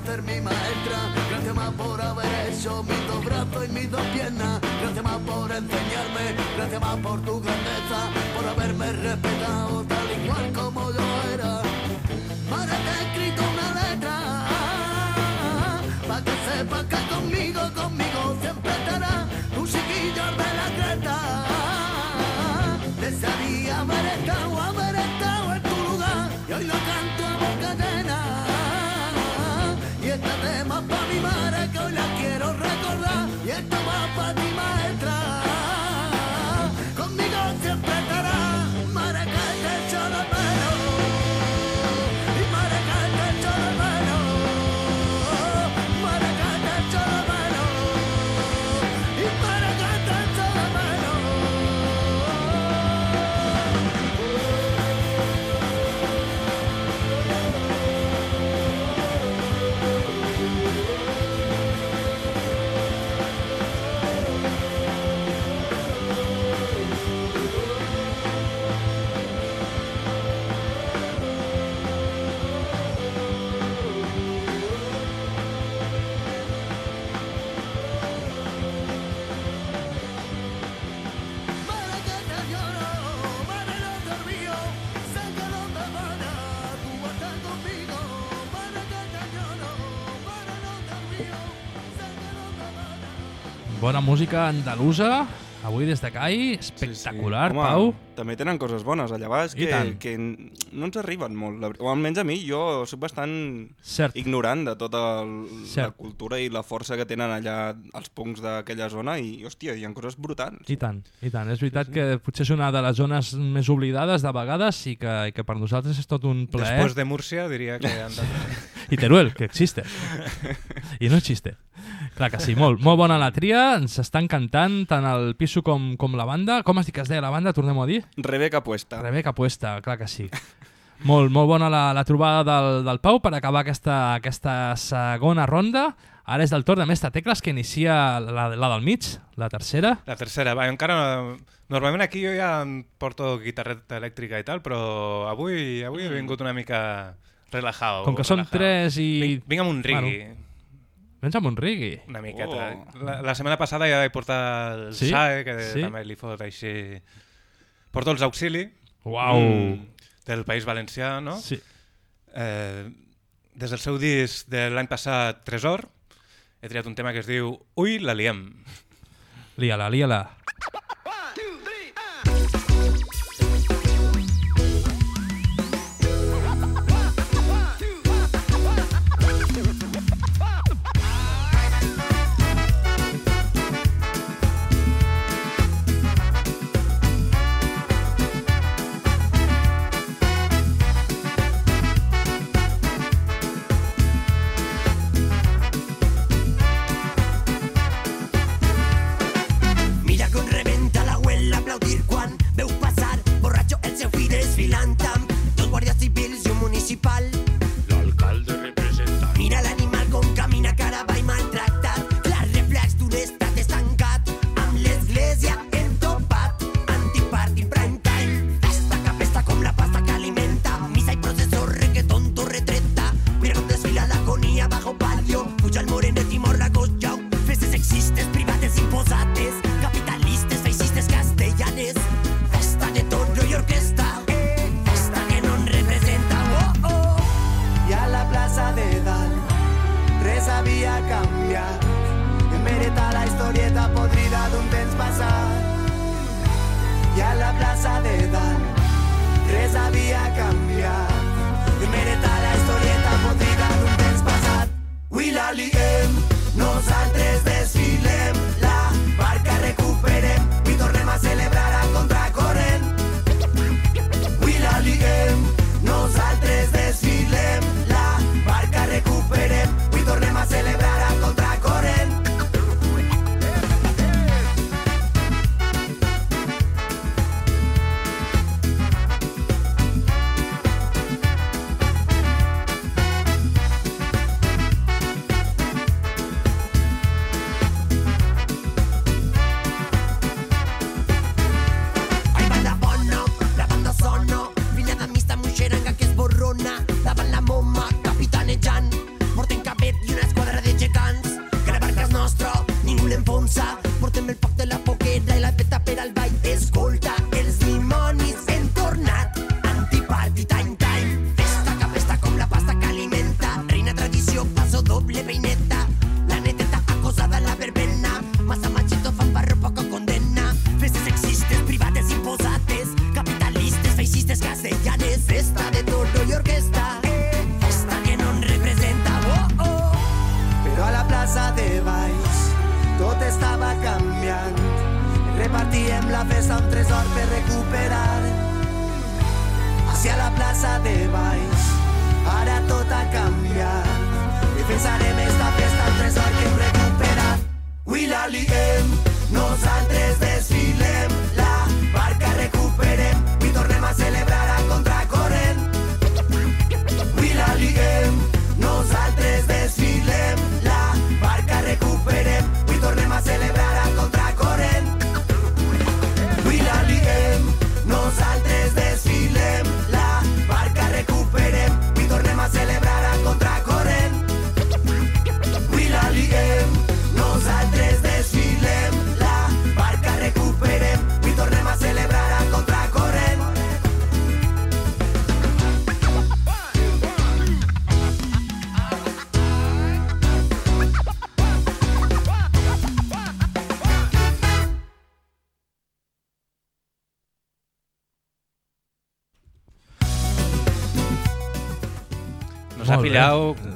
Ser mi maestra, gracias más por haber hecho mis dos brazos y mis dos piernas, gracias más por enseñarme, gracias más por tu grandeza, por haberme respetado tal y cual como yo era. Madre, te he escrito una letra, para que sepas que Bona música andalusa, Avui des de CAI, espectacular, Home, Pau. També tenen coses bones allà baix que, que no ens arriben molt. la O almenys a mi, jo sóc bastant Cert. ignorant de tota el, la cultura i la força que tenen allà els punts d'aquella zona i, hòstia, hi ha coses brutals. I tant, i tant. És veritat que potser és una de les zones més oblidades de vegades i que, i que per nosaltres és tot un plaer. Después de Murcia diría que. (laughs) I Teruel, que existe. (laughs) I no existe. Clar que sí, molt, molt bona la tria, ens està encantant tant el piso com, com la banda. Com has dit que es deia la banda, tornem-ho a dir? Rebeca Puesta. Rebeca Puesta, clar que sí. Molt, molt bona la, la trobada del, del Pau per acabar aquesta, aquesta segona ronda. Ara és del torn de Mestre Tecles, que inicia la, la del mig, la tercera. La tercera, va, encara... Normalment aquí jo ja em porto guitarreta elèctrica i tal, però avui, avui he vingut una mica relajado. Com que són relajado. tres i... Vinc, vinc amb un rigui. Bueno, vens amb un rigui. Una miqueta. Oh. La, la setmana passada ja vaig portar el Sí? SAE, que Sí? també li fot així... Porto els auxili. Uau. Del País Valencià, no? Sí. Eh, des del seu disc de l'any passat, Tresor, he triat un tema que es diu Ui, la liem. Lia-la, lia-la. Avui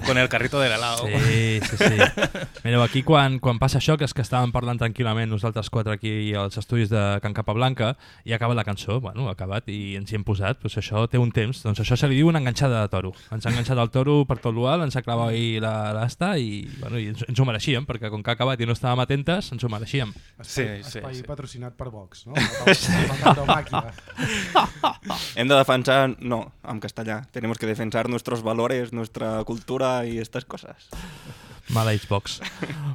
Con el carrito del helado. Sí, sí, sí. (laughs) Mireu, aquí quan, quan passa això, que és que estàvem parlant tranquil·lament nosaltres quatre aquí als estudis de Can Capablanca i acaba la cançó, bueno, ha acabat i ens hi hem posat, doncs això té un temps, doncs això se li diu una enganxada de toro. Ens ha enganxat el toro per tot l'ual, ens ha clavat ahí la- l'asta i, bueno, i ens, ens ho mereixíem, perquè com que ha acabat i no estàvem atentes, ens ho mereixíem. Espai, espai patrocinat per Vox, no? (laughs) (laughs) Hem de defensar, no, en castellà. Tenemos que defensar nuestros valores, nuestra cultura y estas cosas. Mala Xbox.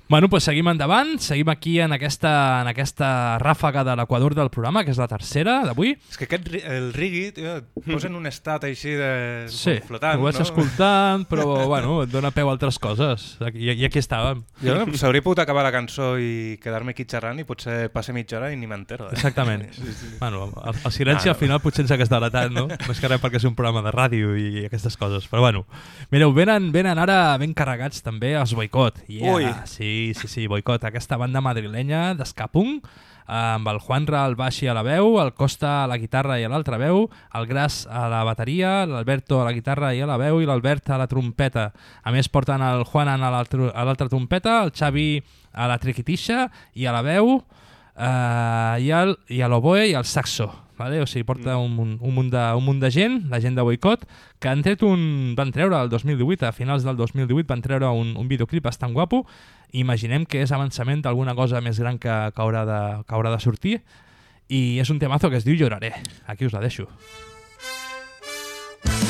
bueno, pues seguim endavant, seguim aquí en aquesta, en aquesta ràfaga de l'equador del programa, que és la tercera d'avui. És que aquest, el rigui, tio, et posa en un estat així de Sí, flotant, ho vaig no? escoltant, però bueno, et dona peu a altres coses. I, i aquí estàvem. Jo s'hauria pogut acabar la cançó i quedar-me aquí xerrant i potser passe mitja hora i ni m'entero. Eh? Exactament. (laughs) Sí, sí. Bueno, el, el silenci Ah, al final potser ens hagués delatat, no? Més que res perquè és un programa de ràdio i aquestes coses. Però bueno, mireu, venen, venen ara ben carregats també els boicot. Yeah, Ui. Sí, sí, sí, boicot. Aquesta banda madrilenya d'escapung amb el Juanra al baix i a la veu, el Costa a la guitarra i a l'altra veu, el Gras a la bateria, l'Alberto a la guitarra i a la veu i l'Albert a la trompeta. A més porten el Juanan a l'altra a l'altra trompeta, el Xavi a la triquitixa i a la veu eh, i, el, i a l'oboe i al saxo. Vale? O sigui, porta un, munt- un, munt de, un munt de gent, la gent de Boicot, que han tret un, van treure el 2018, a finals del 2018 van treure un, un videoclip bastant guapo. Imaginem que és avançament d'alguna cosa més gran que, que, haurà de, que haurà de sortir. I és un temazo que es diu Lloraré. Aquí us la deixo. Perdí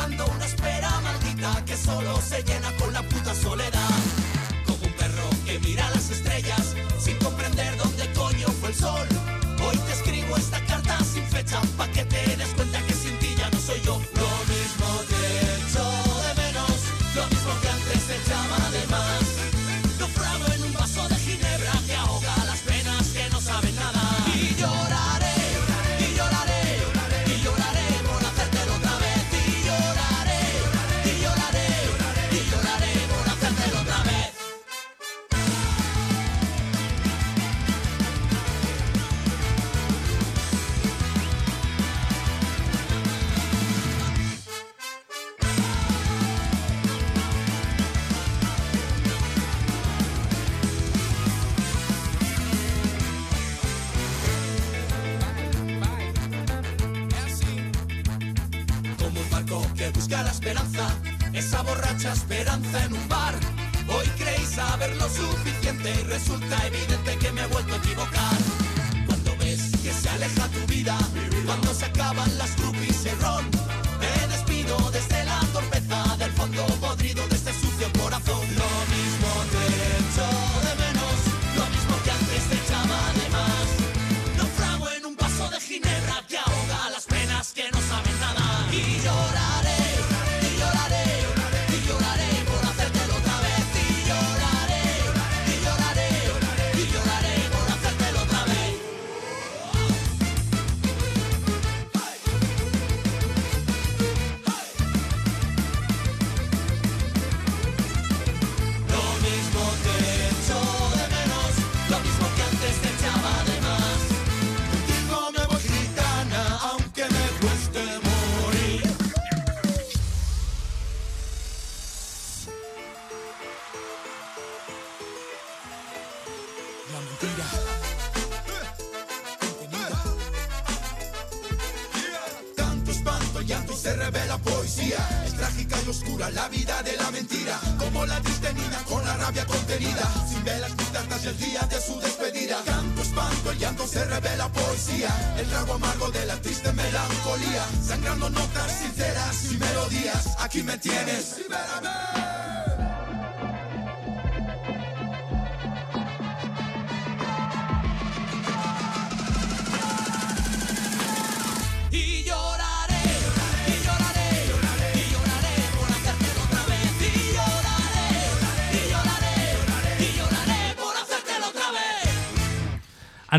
Dejando una espera maldita que solo se llena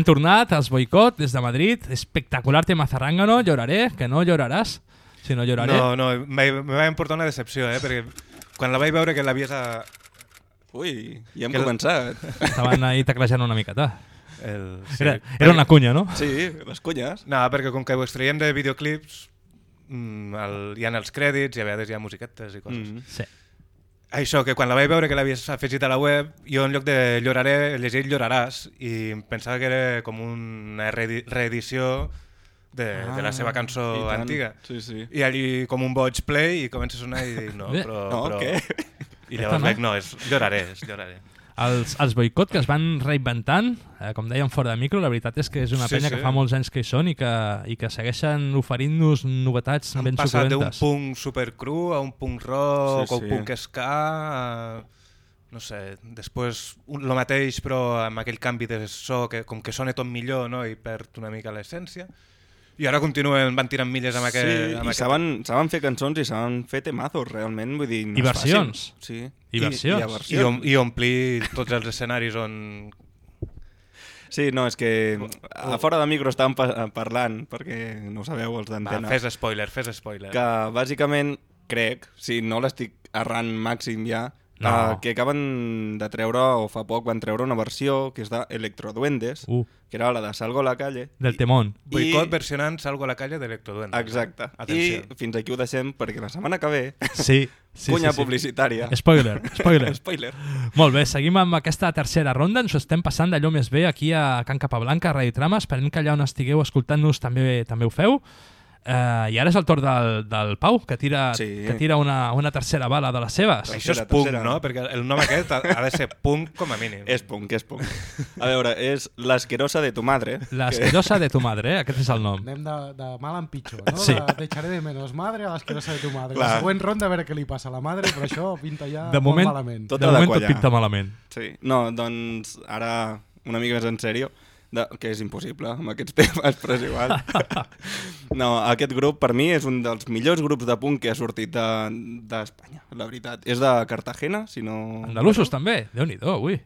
Han tornat els boicot des de Madrid. Espectacular tema Zarrangano. Lloraré, que no lloraràs. Si no lloraré. No, no, me, me va importar una decepció, eh? Perquè quan la vaig veure que l'havies a... Ui, ja hem que el- començat. Estaven ahí teclejant una miqueta. El, Era- era una cunya, no? Sí, les cunyes. No, perquè com que ho extraiem de videoclips, mm, el, hi ha els crèdits i a vegades hi ha musiquetes i coses. Mm. Sí. Això, que quan la vaig veure que l'havies afegit a la web, jo en lloc de lloraré, he llegit lloraràs i pensava que era com una reedi- reedició de, ah, de la seva cançó i tant. antiga. Sí, sí. I allí com un boig play i comença a sonar i dic, no, Bé. però... No, però... què? I llavors no? no? dic, no, és lloraré, és lloraré. Els, els boicot que es van reinventant, eh, com dèiem fora de micro, la veritat és que és una Sí, penya sí. que fa molts anys que hi són i que, i que segueixen oferint-nos novetats Han ben passat d'un suculentes. punk supercru a un punk rock Sí, o sí. punk ska a, no sé, després un, lo mateix però amb aquell canvi de so que com que sona tot millor no? i perd una mica l'essència i ara continuen, van tirant milles amb aquest... sí, amb i saben, saben fer cançons i saben fer temazos, realment. Vull dir, no I versions. Fàcil. Sí. I I, versions. I, versions. om, I omplir tots els escenaris on... Sí, no, és que a fora de micro estàvem pa parlant, perquè no ho sabeu, els d'antena. fes spoiler, fes spoiler. que bàsicament crec, si no l'estic errant màxim ja, No. uh, que acaben de treure, o fa poc van treure una versió que és d'Electroduendes, Uh. que era la de Salgo a la calle. Del temón. Boicot versionant Salgo a la calle d'Electroduendes. Exacte. Atenció. I fins aquí ho deixem perquè la setmana que ve... Sí, sí, Cunya sí, sí. publicitària. Spoiler, spoiler. (laughs) Spoiler. Molt bé, seguim amb aquesta tercera ronda. Ens ho estem passant d'allò més bé aquí a Can Capablanca, a Radio Trama. Esperem que allà on estigueu escoltant-nos també també ho feu. Uh, I ara és el torn del, del Pau, que tira, Sí. que tira una, una tercera bala de les seves. Això és Tercera, punk, tercera. no? Perquè el nom aquest ha, ha de ser punk com a mínim. És punk, és punk. A veure, és l'asquerosa de tu madre. L'asquerosa de tu madre, eh? aquest és el nom. Anem de, de mal en pitjor, no? Sí. De, de echaré de menos madre a l'asquerosa de tu madre. Clar. La següent ronda a veure què li passa a la madre, però això pinta ja De molt moment, malament. Tot de de moment tot pinta malament. Sí. No, doncs ara una mica més en sèrio, de, que és impossible amb aquests (laughs) temes, però és igual. (laughs) no, aquest grup per mi és un dels millors grups de punk que ha sortit de- d'Espanya, de, la veritat. És de Cartagena, si no... Andalusos també, déu nhi ui.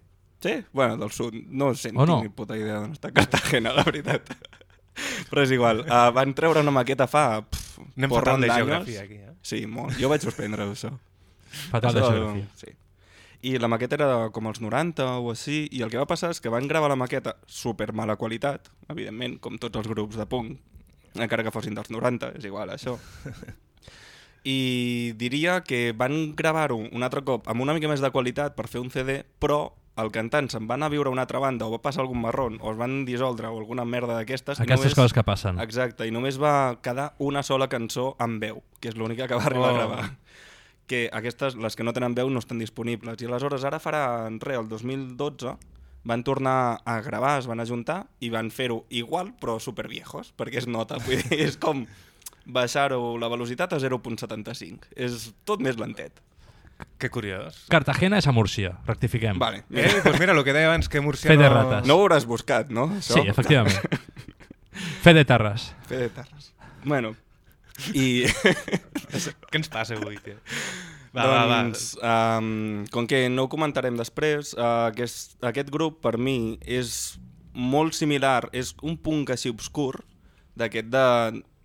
Sí, bueno, del sud. No sé, no no? tinc ni puta idea d'on està Cartagena, la veritat. (laughs) Però és igual. Uh, van treure una maqueta fa... Pff, Anem fatal de geografia aquí, eh? Sí, molt. Jo vaig suspendre això. Fatal de geografia. Sí. I la maqueta era com els 90 o així, i el que va passar és que van gravar la maqueta super mala qualitat, evidentment, com tots els grups de punk, encara que fossin dels 90, és igual, això. (laughs) I diria que van gravar-ho un altre cop amb una mica més de qualitat per fer un CD, però el cantant se'n va anar a viure a una altra banda o va passar algun marrón o es van dissoldre o alguna merda d'aquestes. Aquestes coses que passen. Exacte, i només va quedar una sola cançó amb veu, que és l'única que va arribar Oh. a gravar que aquestes, les que no tenen veu, no estan disponibles. I aleshores, ara farà, re, el 2012, van tornar a gravar, es van ajuntar i van fer-ho igual, però superviejos, perquè es nota. Vull dir, és com baixar-ho la velocitat a 0.75. És tot més lentet. Que curiós. Cartagena és a Múrcia, rectifiquem. Vale, Eh, doncs mira, el que deia abans que Múrcia Fe de no... rates. No ho hauràs buscat, no? Això? Sí, efectivament. Fe de terres. Fe de terres. Bueno, i... (laughs) (laughs) Què ens passa avui, tio? Va, va, va. doncs, um, com que no ho comentarem després, uh, aquest, aquest grup per mi és molt similar, és un punt així obscur, d'aquest de,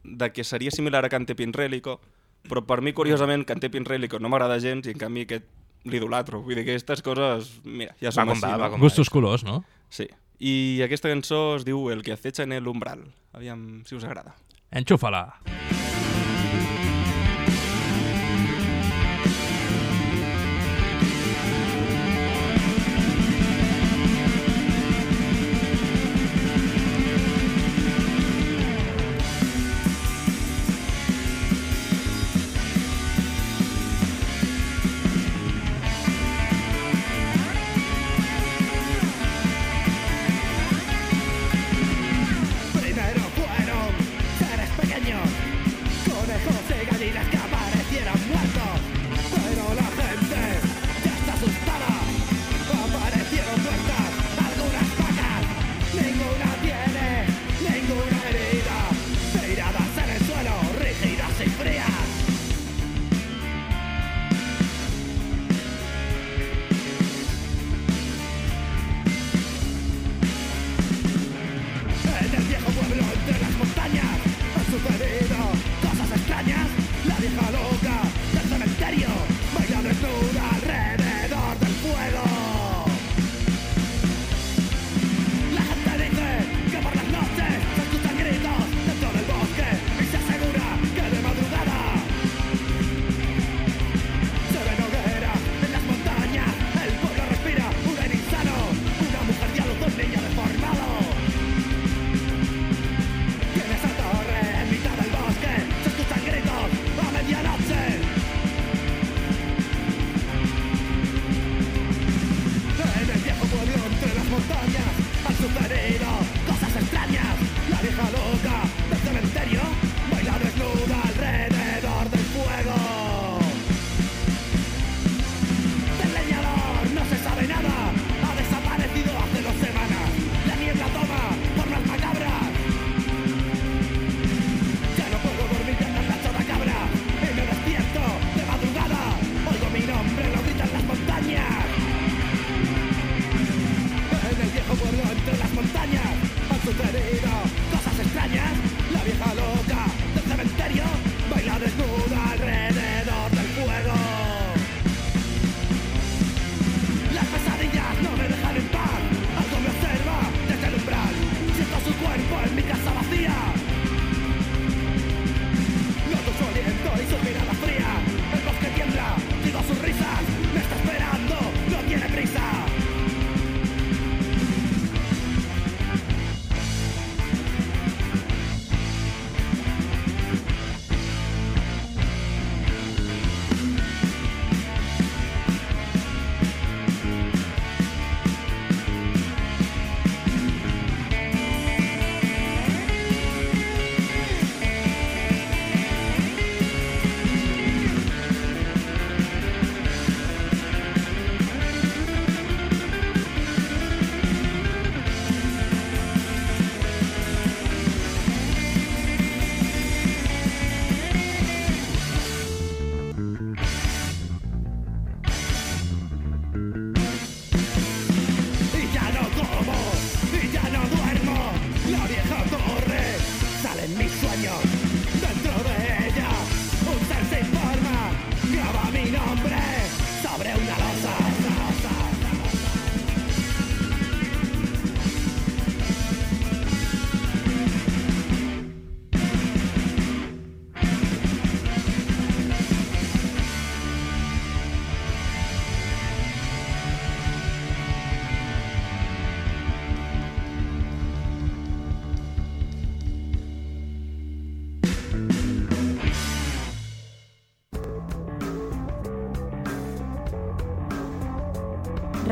de que seria similar a Cante Pinrélico, però per mi, curiosament, Cante Pinrélico no m'agrada gens i en canvi aquest l'idolatro. Vull dir que aquestes coses, mira, ja som com així, va, va com Gustos colors, no? Sí. I aquesta cançó es diu El que acecha en el umbral. Aviam si us agrada. Enxúfala. Primero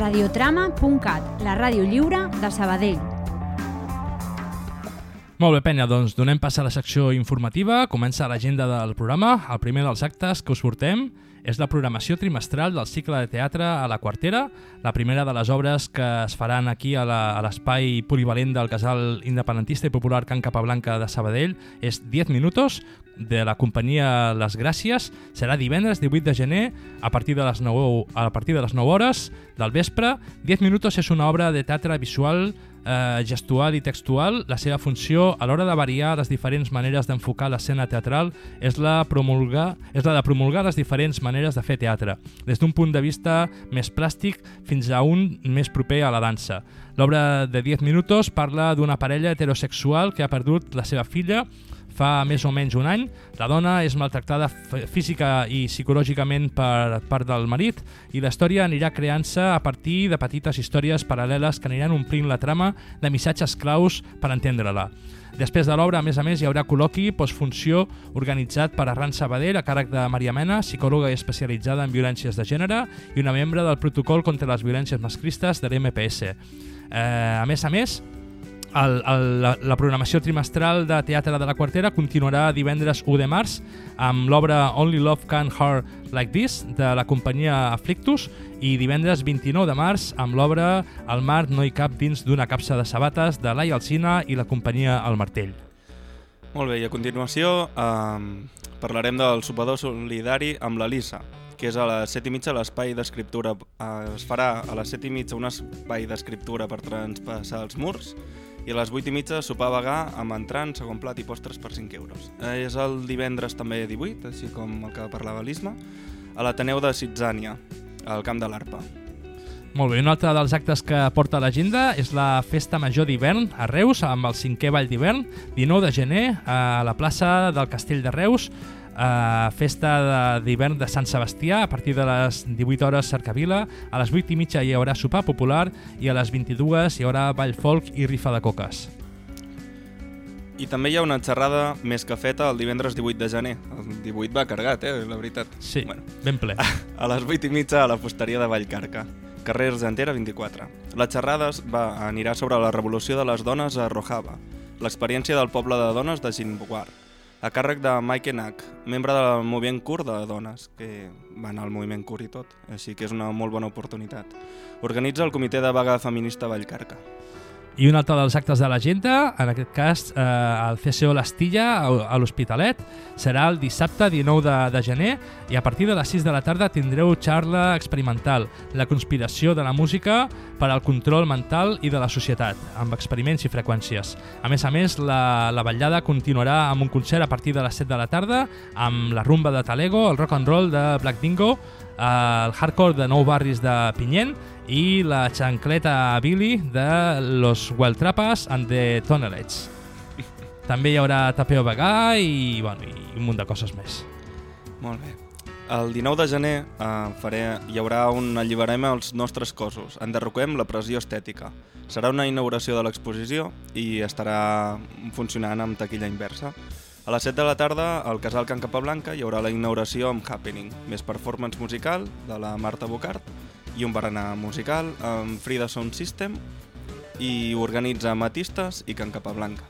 radiotrama.cat, la ràdio lliure de Sabadell. Molt bé, penya, doncs donem pas a la secció informativa. Comença l'agenda del programa. El primer dels actes que us portem és la programació trimestral del cicle de teatre a la Quartera, la primera de les obres que es faran aquí a l'espai polivalent del casal independentista i popular Can Capablanca de Sabadell és 10 minutos de la companyia Les Gràcies. Serà divendres 18 de gener a partir de les 9, a partir de les 9 hores del vespre. 10 minutos és una obra de teatre visual eh, gestual i textual, la seva funció a l'hora de variar les diferents maneres d'enfocar l'escena teatral és la, promulgar, és la de promulgar les diferents maneres de fer teatre, des d'un punt de vista més plàstic fins a un més proper a la dansa. L'obra de 10 minutos parla d'una parella heterosexual que ha perdut la seva filla fa més o menys un any. La dona és maltractada física i psicològicament per part del marit i la història anirà creant-se a partir de petites històries paral·leles que aniran omplint la trama de missatges claus per entendre-la. Després de l'obra, a més a més, hi haurà col·loqui postfunció organitzat per Arran Sabadell a càrrec de Maria Mena, psicòloga especialitzada en violències de gènere i una membre del protocol contra les violències masclistes de l'MPS. Eh, a més a més, el, el, la, la programació trimestral de Teatre de la Quartera continuarà divendres 1 de març amb l'obra Only Love Can Hurt Like This de la companyia Afflictus i divendres 29 de març amb l'obra El mar no hi cap dins d'una capsa de sabates de Lai Alcina i la companyia El Martell. Molt bé, i a continuació eh, parlarem del sopador solidari amb la Lisa, que és a les 7 i mitja l'espai d'escriptura. Eh, es farà a les 7 i mitja un espai d'escriptura per transpassar els murs i a les 8 i mitja sopar vegà amb entrant, segon plat i postres per 5 euros. Eh, és el divendres també 18, així com el que parlava l'Isma, a l'Ateneu de Sitzània, al Camp de l'Arpa. Molt bé, un altre dels actes que porta l'agenda és la Festa Major d'hivern a Reus, amb el cinquè ball d'hivern, 19 de gener, a la plaça del Castell de Reus, eh, festa de- d'hivern de Sant Sebastià, a partir de les 18 hores cercavila, a les 8 i mitja hi haurà sopar popular i a les 22 hi haurà ball folk i rifa de coques. I també hi ha una xerrada més que feta el divendres 18 de gener. El 18 va carregat, eh, la veritat. Sí, bueno. ben ple. (laughs) A les 8 i mitja a la fusteria de Vallcarca, carrer Argentera 24. La xerrada va, anirà sobre la revolució de les dones a Rojava, l'experiència del poble de dones de Ginbuar, a càrrec de Mike Enak, membre del moviment curt de dones, que va anar al moviment curt i tot, així que és una molt bona oportunitat. Organitza el comitè de vaga feminista Vallcarca. I un altre dels actes de l'agenda, en aquest cas eh, el CSO L'Estilla a, l'Hospitalet, serà el dissabte 19 de, de gener i a partir de les 6 de la tarda tindreu xarla experimental, la conspiració de la música per al control mental i de la societat, amb experiments i freqüències. A més a més, la, la vetllada continuarà amb un concert a partir de les 7 de la tarda, amb la rumba de Talego, el rock and roll de Black Dingo, el hardcore de Nou Barris de Pinyent i la xancleta Billy de Los Trapas and the Tunnelets. També hi haurà tapeo vegà i, bueno, i un munt de coses més. Molt bé. El 19 de gener eh, faré, hi haurà un alliberem als nostres cossos. Enderroquem la pressió estètica. Serà una inauguració de l'exposició i estarà funcionant amb taquilla inversa. A les 7 de la tarda, al Casal Can Capablanca, hi haurà la inauguració amb Happening, més performance musical de la Marta Bocart i un berenar musical amb Frida Sound System i organitza Matistes i Can Capablanca.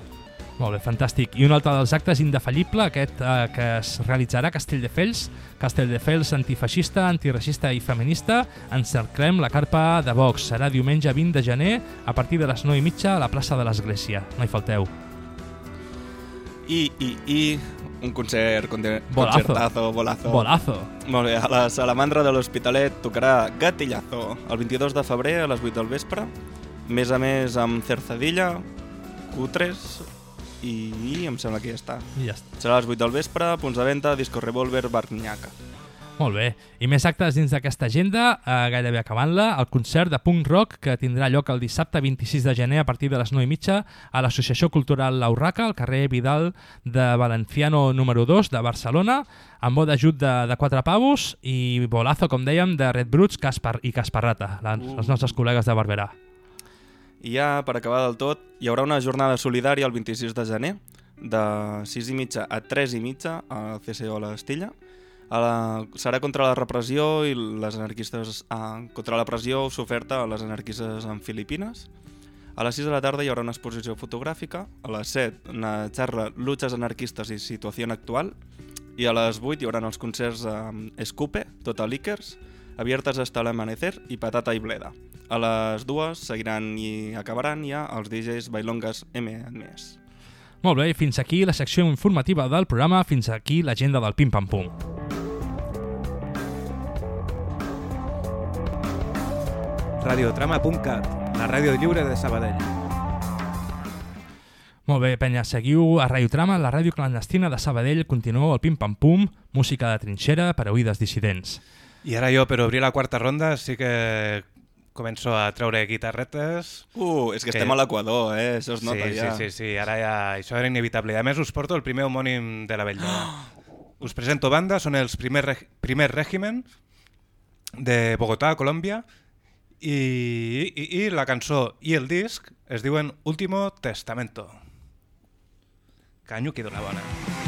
Molt bé, fantàstic. I un altre dels actes indefallible, aquest eh, que es realitzarà a Castelldefels, Castelldefels antifeixista, antiracista i feminista, encerclem la carpa de Vox. Serà diumenge 20 de gener a partir de les 9 i mitja a la plaça de l'Església. No hi falteu. I, i, i un concert, conte- Bolazo. concertazo, bolazo. Bolazo. Molt bé, a la Salamandra de l'Hospitalet tocarà Gatillazo el 22 de febrer a les 8 del vespre. Més a més amb Cerzadilla, Cutres i em sembla que ja està. I ja està. Serà a les 8 del vespre, punts de venda, Disco Revolver, Barnyaca. Molt bé. I més actes dins d'aquesta agenda, eh, gairebé acabant-la, el concert de punk rock que tindrà lloc el dissabte 26 de gener a partir de les 9 i mitja a l'Associació Cultural L'Urraca, al carrer Vidal de Valenciano número 2 de Barcelona, amb bo d'ajut de, de quatre pavos i bolazo, com dèiem, de Red Bruts Caspar i Casparrata, la, Uh. els nostres col·legues de Barberà. I ja, per acabar del tot, hi haurà una jornada solidària el 26 de gener, de 6 i mitja a 3 i mitja al CCO a l'Estilla, A la, serà contra la repressió i les anarquistes... Ah, contra la pressió soferta a les anarquistes en Filipines. A les 6 de la tarda hi haurà una exposició fotogràfica. A les 7 una xarra Luchas anarquistes i situació actual. I a les 8 hi haurà els concerts amb Escupe, Total Lickers, Abiertas hasta el amanecer i Patata i Bleda. A les dues seguiran i acabaran ja els DJs Bailongas M&S. Molt bé, fins aquí la secció informativa del programa, fins aquí l'agenda del Pim Pam Pum. Radiotrama.cat, la ràdio lliure de Sabadell. Molt bé, penya, seguiu a Radio Trama, la ràdio clandestina de Sabadell, continueu el Pim Pam Pum, música de trinxera per a oïdes dissidents. I ara jo, per obrir la quarta ronda, sí que començo a treure guitarretes... Uh, és que estem a l'Equador, eh? Això es nota sí, ja. Sí, sí, sí, ara ja... Això era inevitable. I a més us porto el primer homònim de la Belldona. Us presento banda, són els primer, reg primer règimen de Bogotà, Colòmbia, i, la cançó i el disc es diuen Último Testamento. Canyo que dona bona.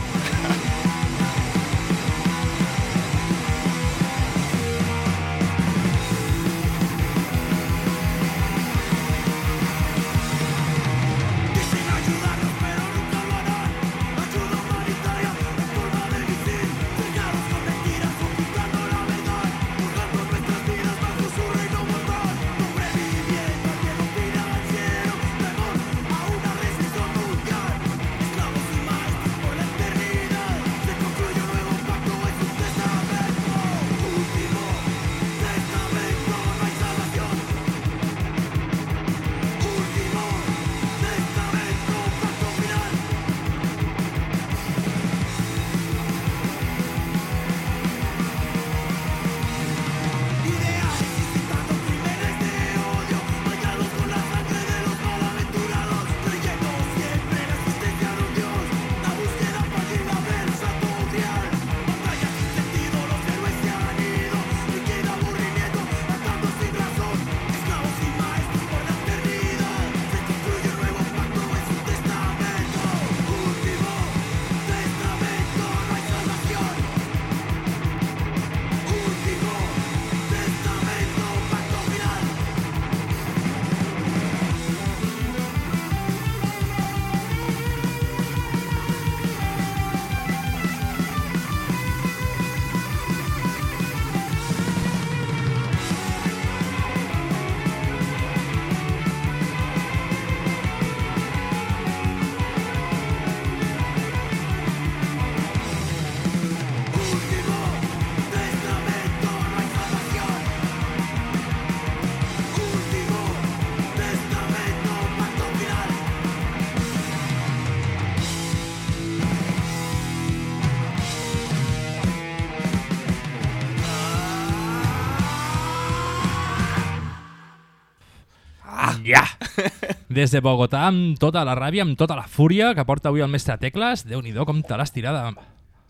Des de Bogotà, amb tota la ràbia, amb tota la fúria que porta avui el mestre Tecles, déu nhi com te l'has tirada.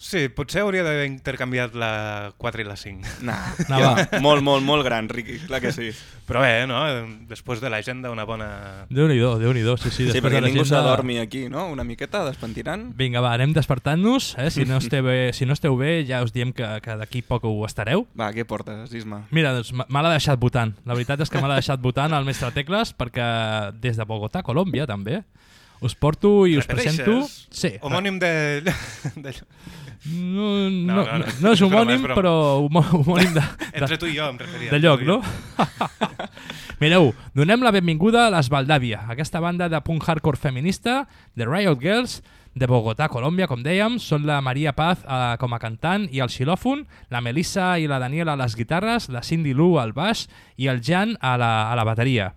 Sí, potser hauria d'haver intercanviat la 4 i la 5. Nah, No, ja, va. molt, molt, molt gran, Riqui, clar que sí. Però bé, no? Després de l'agenda, una bona... déu nhi déu nhi sí, sí. Sí, després perquè ningú dormir aquí, no? Una miqueta, despentinant. Vinga, va, anem despertant-nos. Eh? Si, no esteu bé, si no esteu bé, ja us diem que, que d'aquí poc ho estareu. Va, què portes, Isma? Mira, doncs me l'ha deixat votant. La veritat és que me l'ha deixat votant el mestre Tecles perquè des de Bogotà, Colòmbia, també, us porto i us presento... Sí. Homònim de... de... No, no, No, no, és homònim, broma. però homònim de, de... Entre tu i jo em referia, De lloc, no? (laughs) Mireu, donem la benvinguda a les Valdàvia, aquesta banda de punk hardcore feminista, de Riot Girls, de Bogotà, Colòmbia, com dèiem, són la Maria Paz eh, com a cantant i el xilòfon, la Melissa i la Daniela a les guitarres, la Cindy Lou al baix i el Jan a la, a la bateria.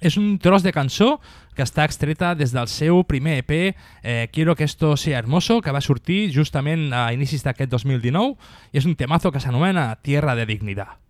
És un tros de cançó que està extreta des del seu primer EP, eh, Quiero que esto sea hermoso, que va sortir justament a inicis d'aquest 2019, i és un temazo que s'anomena Tierra de Dignidad.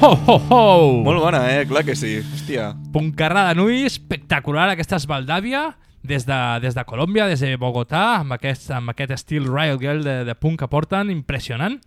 Ho, ho, ho! Molt bona, eh? Clar que sí. Hòstia. Puncarrada Nui, espectacular aquesta esbaldàvia des de, des de Colòmbia, des de Bogotà, amb aquest, amb aquest estil Riot Girl de, de punk que porten, impressionant.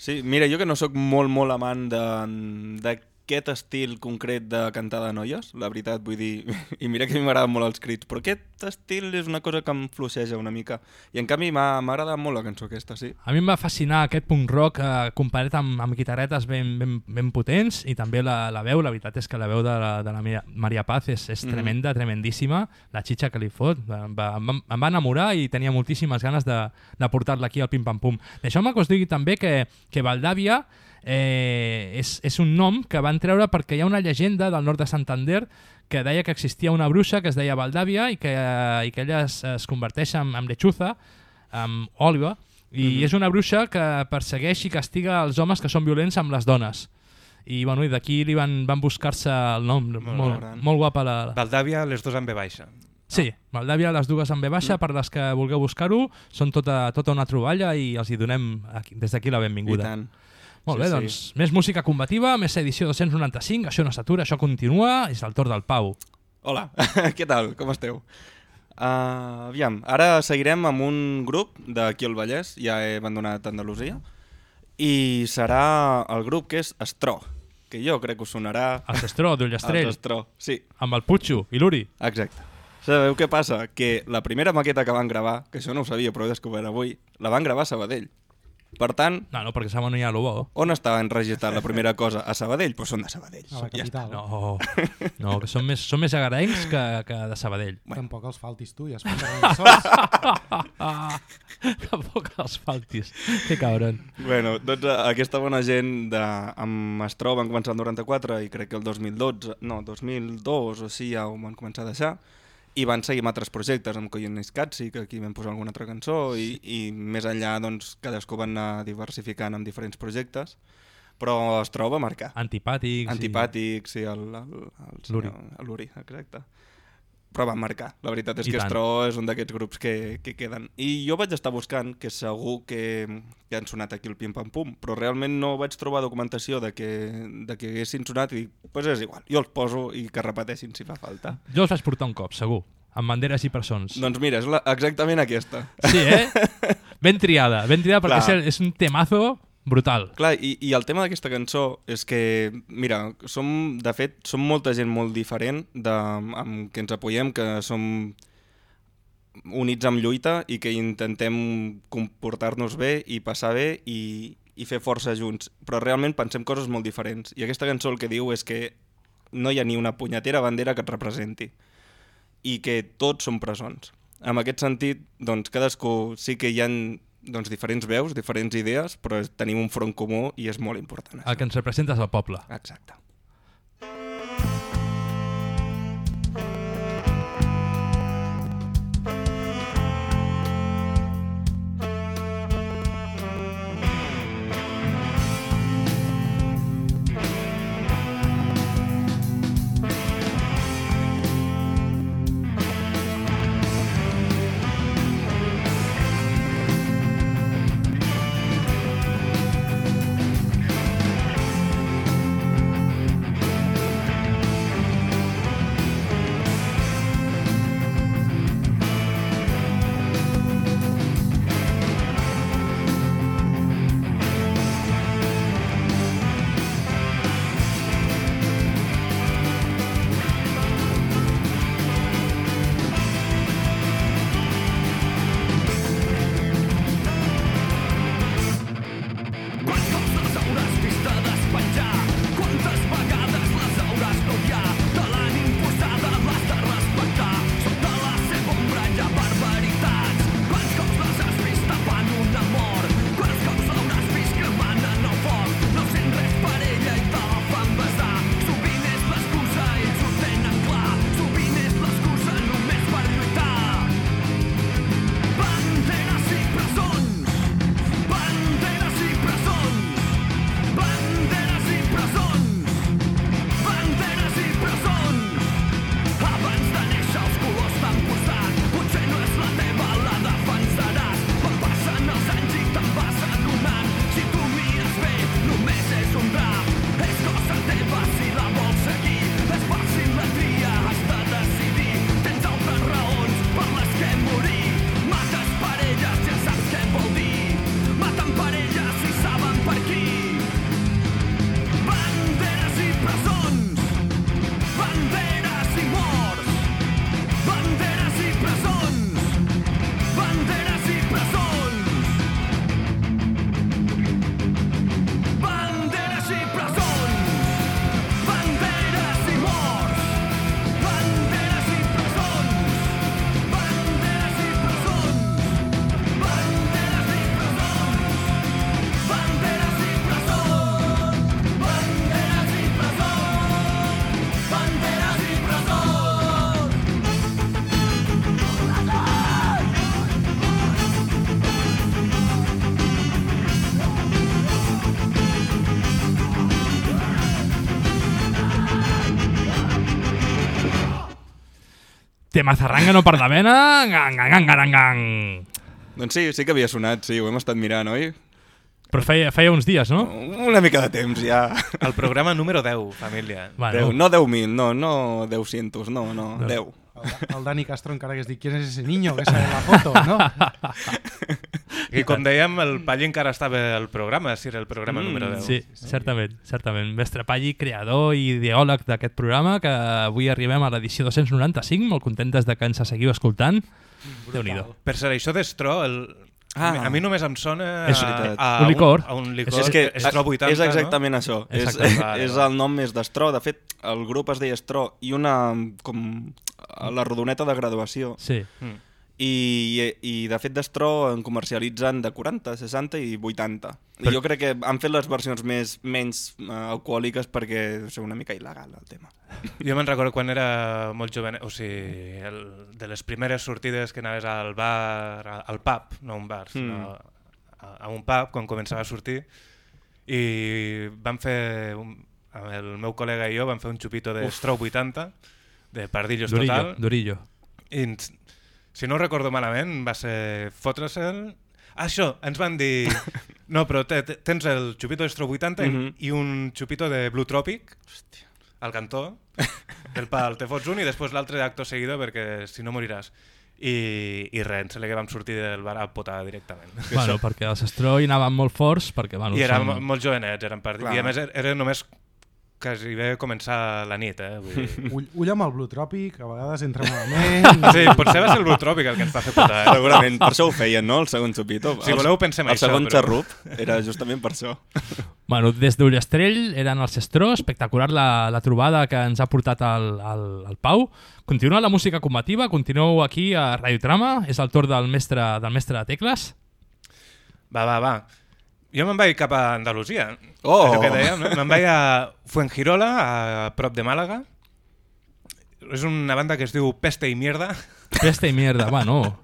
Sí, mira, jo que no sóc molt, molt amant de- d'aquest estil concret de cantar de noies, la veritat, vull dir, (laughs) i mira que a mi m'agraden molt els crits, però aquest estil és una cosa que em fluixeja una mica. I en canvi m'ha agradat molt la cançó aquesta, sí. A mi em va fascinar aquest punk rock eh, comparat amb, amb guitarretes ben, ben, ben potents i també la, la veu, la veritat és que la veu de la, de la Maria, Maria Paz és, és Mhm. tremenda, tremendíssima, la xitxa que li fot, em va, em, va, em va enamorar i tenia moltíssimes ganes de, de portar-la aquí al Pim Pam Pum. Deixeu-me que us digui també que, que Valdàvia eh, és, és un nom que van treure perquè hi ha una llegenda del nord de Santander que deia que existia una bruixa que es deia Valdàvia i que, i que ella es, es converteix en, en lechuza, amb òliva, i Mhm. és una bruixa que persegueix i castiga els homes que són violents amb les dones. I, bueno, i d'aquí li van, van buscar-se el nom. Molt, molt, gran. molt guapa la... Valdàvia, les dos amb B baixa. Sí, Valdàvia, les dues amb B baixa, Mm. per les que vulgueu buscar-ho, són tota, tota una troballa i els hi donem aquí, des d'aquí la benvinguda. I tant. Molt Sí, bé, sí. doncs, més música combativa, més edició 295, això no s'atura, això continua, és el torn del Pau. Hola, (laughs) què tal? Com esteu? Uh, aviam, ara seguirem amb un grup d'aquí al Vallès, ja he abandonat Andalusia, i serà el grup que és Estró, que jo crec que us sonarà... Els Estró, d'Ullastrell. Els Estró, sí. Amb el Putxo i l'Uri. Exacte. Sabeu què passa? Que la primera maqueta que van gravar, que això no ho sabia però he descobert avui, la van gravar a Sabadell. Per tant... No, no, perquè saben no hi ha lo bo. On estava enregistrat la primera cosa? A Sabadell? Doncs són de Sabadell. A la Ja capital. No, no que són més, són més agarencs que, que de Sabadell. Tampoc els faltis tu, ja es posaran sols. (laughs) Tampoc els faltis. Que cabron. Bueno, doncs eh, aquesta bona gent de, amb Estró van començar el 94 i crec que el 2012, no, 2002 o sí ja ho van començar a deixar i van seguir amb altres projectes, amb Coyon Scatsi, que aquí vam posar alguna altra cançó i, i més enllà doncs, cadascú van anar diversificant amb diferents projectes però es troba a marcar. Antipàtics. Antipàtics, sí, el, el, el, L'Uri. senyor- L'Uri, exacte. Però van marcar. La veritat és I que tant. Estró és un d'aquests grups que, que queden. I jo vaig estar buscant, que segur que, que han sonat aquí el Pim Pam Pum, però realment no vaig trobar documentació de que, de que haguessin sonat i dic, pues és igual, jo els poso i que repeteixin si fa falta. Jo els vaig portar un cop, segur. Amb banderes i persons. Doncs mira, és la, exactament aquesta. Sí, eh? (laughs) Ben triada, ben triada perquè Clar. és un temazo brutal. Clar, i, i el tema d'aquesta cançó és que, mira, som, de fet, som molta gent molt diferent de, amb que ens apoyem, que som units amb lluita i que intentem comportar-nos bé i passar bé i, i fer força junts. Però realment pensem coses molt diferents. I aquesta cançó el que diu és que no hi ha ni una punyetera bandera que et representi i que tots som presons. En aquest sentit, doncs, cadascú sí que hi ha doncs, diferents veus, diferents idees, però tenim un front comú i és molt important. El que ens representa és el poble. Exacte. Mazarranga no per la vena, gang, gang, gang, gang, gang. Doncs sí, sí que havia sonat, sí, ho hem estat mirant, oi? Però feia, feia uns dies, no? Una mica de temps, ja. El programa número 10, família. Bueno. 10, no 10.000, no, no 10 no, no, No. 10. El, el Dani Castro encara que es diu, ¿quién es ese niño que sale en la foto, no? (laughs) I com dèiem, el Palli encara estava al programa, si era el programa Mm, número 10. Sí, certament, certament. Mestre Palli, creador i ideòleg d'aquest programa, que avui arribem a l'edició 295, molt contentes de que ens seguiu escoltant. Déu-n'hi-do. Per ser això d'estro, el... Ah. a, mi, a mi només em sona És a, a, Un licor. A un licor. És que Estro 80, és exactament no? això. Exacte. És, Vale, és el nom més d'Estro. De fet, el grup es deia Estro i una... com a la rodoneta de graduació. Sí. Mm. I, i de fet d'Estro en comercialitzen de 40, 60 i 80. Però- I jo crec que han fet les versions més menys uh, alcohòliques perquè és una mica il·legal el tema. Jo me'n recordo quan era molt jove, o sigui, el, de les primeres sortides que anaves al bar, al pub, no a un bar, sinó a, a un pub, quan començava a sortir, i vam fer, un, amb el meu col·lega i jo, vam fer un xupito de Uf. Straw 80, de Pardillos Durillo, total. Durillo. I ens, si no recordo malament, va ser fotre'l... Ah, això, ens van dir... (laughs) No, però te, te, tens el xupito de Straw 80 i- Mhm. i un xupito de Blue Tropic al cantó. El pal, te fots un i després l'altre acto seguido perquè si no moriràs. I, i res, em sembla que vam sortir del bar a potar directament. (laughs) Bueno, perquè els Estroi anaven molt forts, perquè bueno, I érem són... molt jovenets, érem part... Clar. I a més era, era només quasi bé començar la nit, eh? Vull dir... Ull, ull amb el Blue Tropic, a vegades entra (laughs) malament... Sí, potser va ser el Blue Tropic el que ens va fer potar. Eh? (laughs) Segurament, per això ho feien, no? El segon xupito. Si voleu, pensem el això, segon però- xarrup era justament per això. (laughs) Bueno, des d'Ullastrell eren els Estró, espectacular la, la trobada que ens ha portat el, el, el Pau. Continua la música combativa, continueu aquí a Radio Trama, és el torn del mestre, del mestre de tecles. Va, va, va. Jo me'n vaig cap a Andalusia. Oh! Que dèiem, no? Me'n vaig a Fuengirola, a prop de Màlaga. És una banda que es diu Peste i Mierda. Peste y mierda, bueno.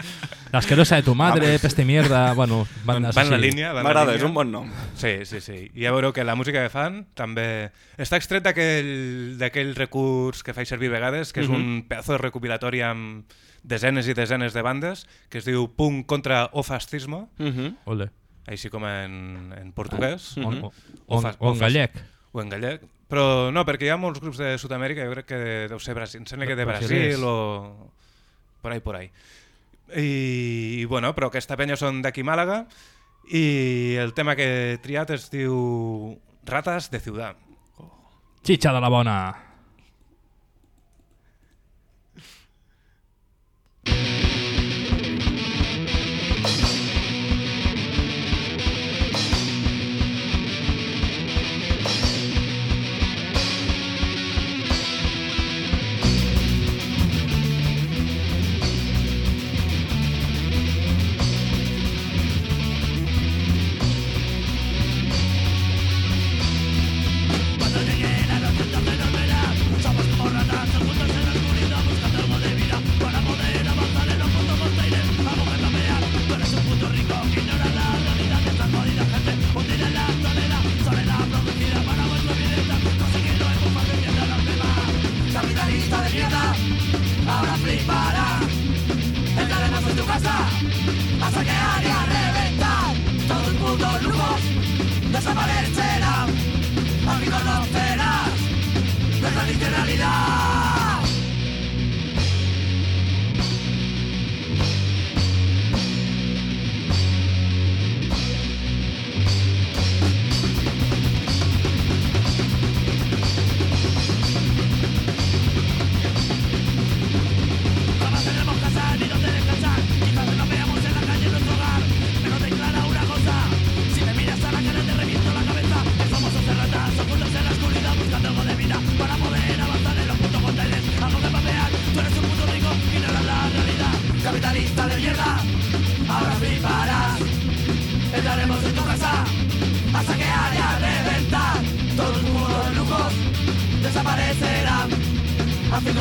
La asquerosa de tu madre, Vamos. peste y mierda, bueno, bandes Van la línia. van M'agrada, és un bon nom. Sí, sí, sí. I ja veureu que la música que fan també... Està extret d'aquell recurs que faig servir a vegades, que és Mhm. un pedazo de recopilatori amb desenes i desenes de bandes, que es diu Punt contra o fascismo, Mhm. Ole. Així com en, en portuguès. O- Mhm. o- o en- fas- o en gallec. O en gallec. Però no, perquè hi ha molts grups de Sud-amèrica, jo crec que deu ser Brasil, em sembla que de. Brasil o por ahí, por ahí. I, i bueno, però aquesta penya són d'aquí Màlaga i el tema que he triat es diu Ratas de Ciudad. Chicha de la bona.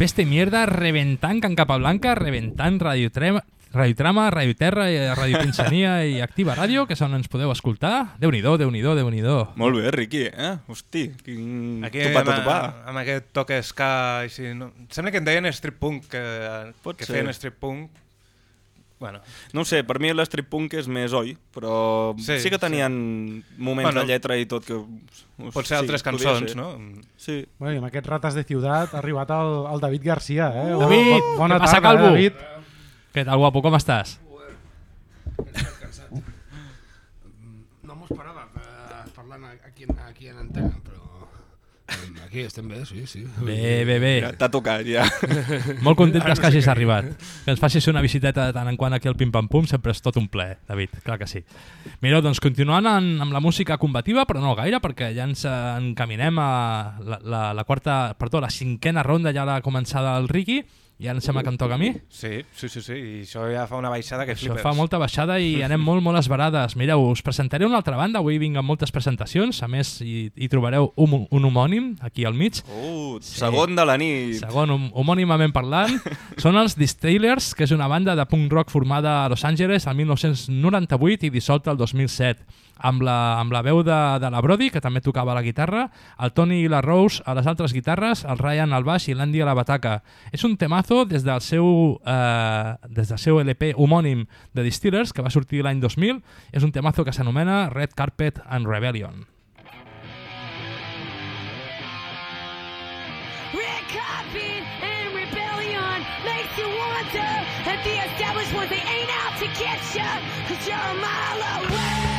Peste mierda, reventant Can Capablanca, reventant Radio Trema, Radio Trama, Radio Terra, eh, Radio Pinsania i Activa Ràdio, que són on ens podeu escoltar. Déu-n'hi-do, Déu-n'hi-do, Déu-n'hi-do. Molt bé, Riqui, eh? Hosti, quin Aquí topa, amb, topa. amb aquest toque ska, així, no? Em sembla que en deien strip punk, que, Pot que ser. feien strip punk. Bueno, No ho sé, per mi l'strip punk és més oi, però sí, Sí, sí que tenien moments Bueno, de lletra i tot que... pot ser altres podria cançons, ser. no? Sí. Bueno, I amb aquests rates de ciutat ha arribat el, el David Garcia, eh? David, Bo- bona passa, tarda, Calvo? eh, David. Què tal, guapo, com estàs? (laughs) No m'ho esperava eh, parlant aquí, aquí en antena, aquí estem bé, sí, sí. Bé, bé, bé. Ja t'ha tocat, ja. (laughs) Molt content que no sé hagis què arribat. Que ens facis una visiteta de tant en quant aquí al Pim Pam Pum, sempre és tot un ple, David, clar que sí. Mireu, doncs continuant en, amb la música combativa, però no gaire, perquè ja ens encaminem a la, la, la quarta, perdó, la cinquena ronda, ja la començada el Ricky, i ara em sembla que em toca a mi. Sí, sí, sí, sí, i això ja fa una baixada que Això flipes. fa molta baixada i anem molt, molt esbarades. Mireu, us presentaré una altra banda, avui vinc amb moltes presentacions, a més hi, hi trobareu un, un homònim aquí al mig. Uh, segon de la nit. Segon, hom- homònimament parlant, (laughs) són els Distillers, que és una banda de punk rock formada a Los Angeles el 1998 i dissolta el 2007, amb la, amb la veu de, de la Brody, que també tocava la guitarra, el Tony i la Rose a les altres guitarres, el Ryan al baix i l'Andy a la bataca. És un temazo des del seu, eh, des del seu LP homònim de Distillers, que va sortir l'any 2000. És un temazo que s'anomena Red Carpet and Rebellion. Red carpet and rebellion makes you wonder if the established ones they ain't out to get you cause you're a mile away.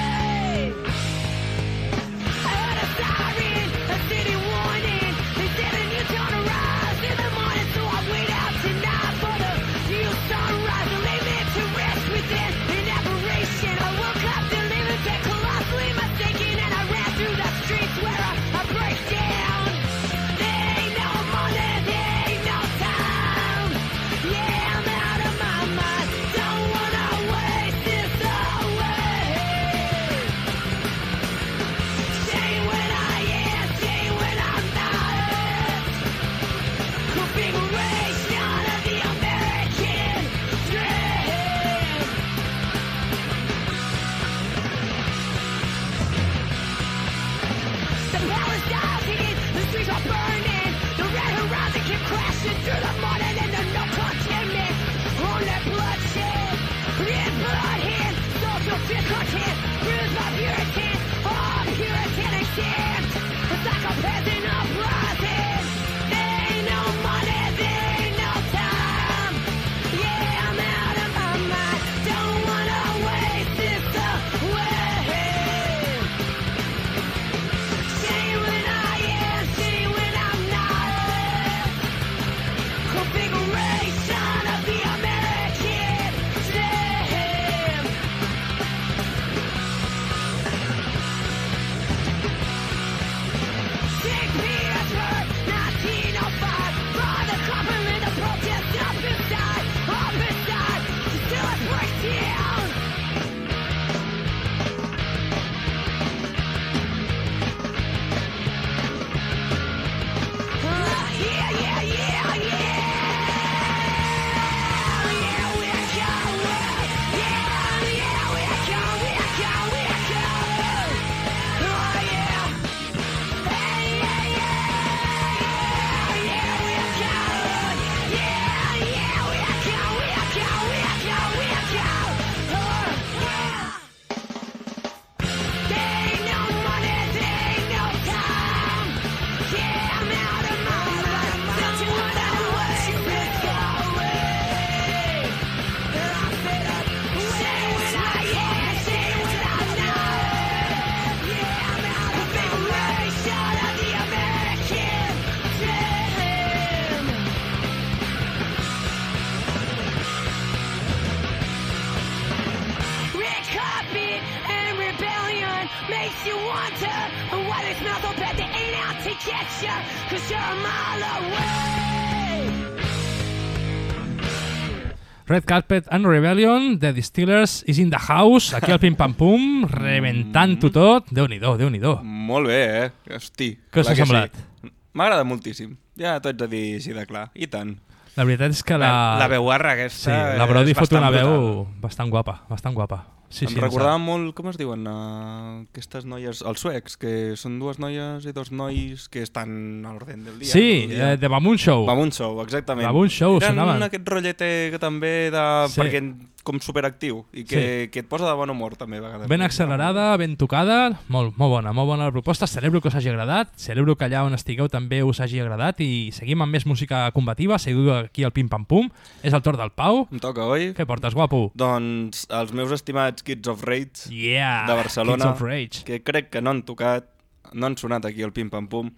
Red Carpet and Rebellion, The Distillers is in the house, aquí al Pim Pam Pum, (laughs) rebentant-ho tot. Déu-n'hi-do, déu nhi déu Molt bé, eh? Hosti. Què us ha semblat? Sí. M'agrada moltíssim. Ja t'ho haig de dir així de clar. I tant. La veritat és que la... La- la veuarra aquesta Sí, la Brody fot una veu brutal. bastant guapa, bastant guapa. Sí, em sí, recordava ens molt, com es diuen, uh, aquestes noies, els suecs, que són dues noies i dos nois que estan a l'ordre del dia. Sí, dia. eh, de Bamoon Show. Bamoon Show, exactament. Bamoon Show, Eren sonaven. aquest rotllete que també de... Sí. perquè com superactiu i que, Sí. que et posa de bon humor també a vegades. Ben accelerada, ben tocada, molt, molt bona, molt bona la proposta. Celebro que us hagi agradat, celebro que allà on estigueu també us hagi agradat i seguim amb més música combativa, seguiu aquí al Pim Pam Pum. És el torn del Pau. Em toca, oi? Què portes, guapo? Doncs els meus estimats Kids of Rage Yeah, de Barcelona, Kids of Rage. que crec que no han tocat, no han sonat aquí al Pim Pam Pum,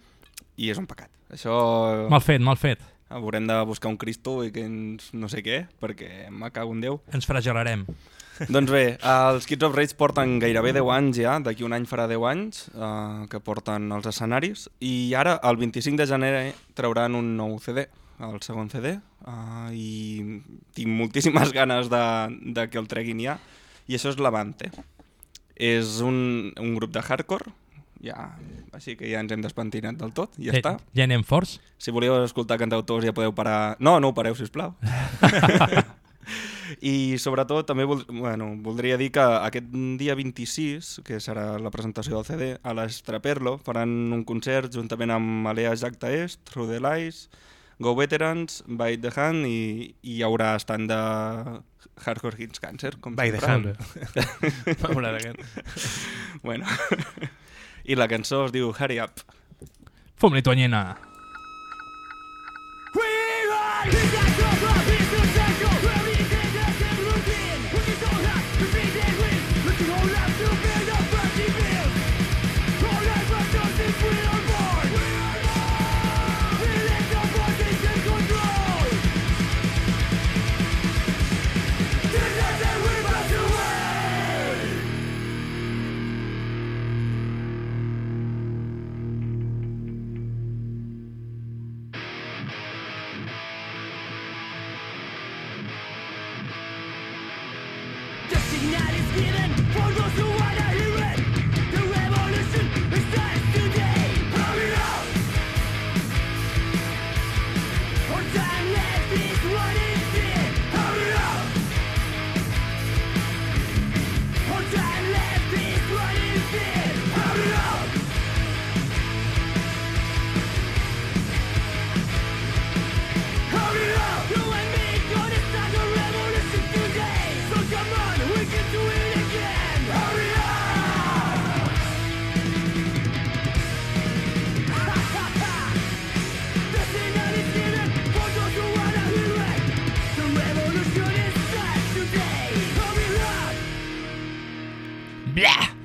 i és un pecat. Això... Mal fet, mal fet. Haurem de buscar un Cristo i que ens no sé què, perquè me cago en Déu. Ens fragelarem. Doncs bé, els Kids of Rage porten gairebé 10 anys ja, d'aquí un any farà 10 anys eh, que porten els escenaris i ara el 25 de gener trauran un nou CD, el segon CD eh, i tinc moltíssimes (laughs) ganes de, de que el treguin ja i això és l'Avante. És un, un grup de hardcore, ja, així que ja ens hem despentinat del tot, ja Ja- està. ja anem forts? Si voleu escoltar cantautors ja podeu parar... No, no ho pareu, sisplau. (laughs) I sobretot també vol, bueno, voldria dir que aquest dia 26, que serà la presentació del CD, a l'Estraperlo faran un concert juntament amb Alea Through the Lies, Go Veterans, Bite the Hand i, i hi haurà stand de Hardcore Hits Cancer, com Bite the. Hand. (laughs) M'agrada aquest. bueno. (laughs) I la cançó es diu Hurry Up. Fum-li, Tonyina. The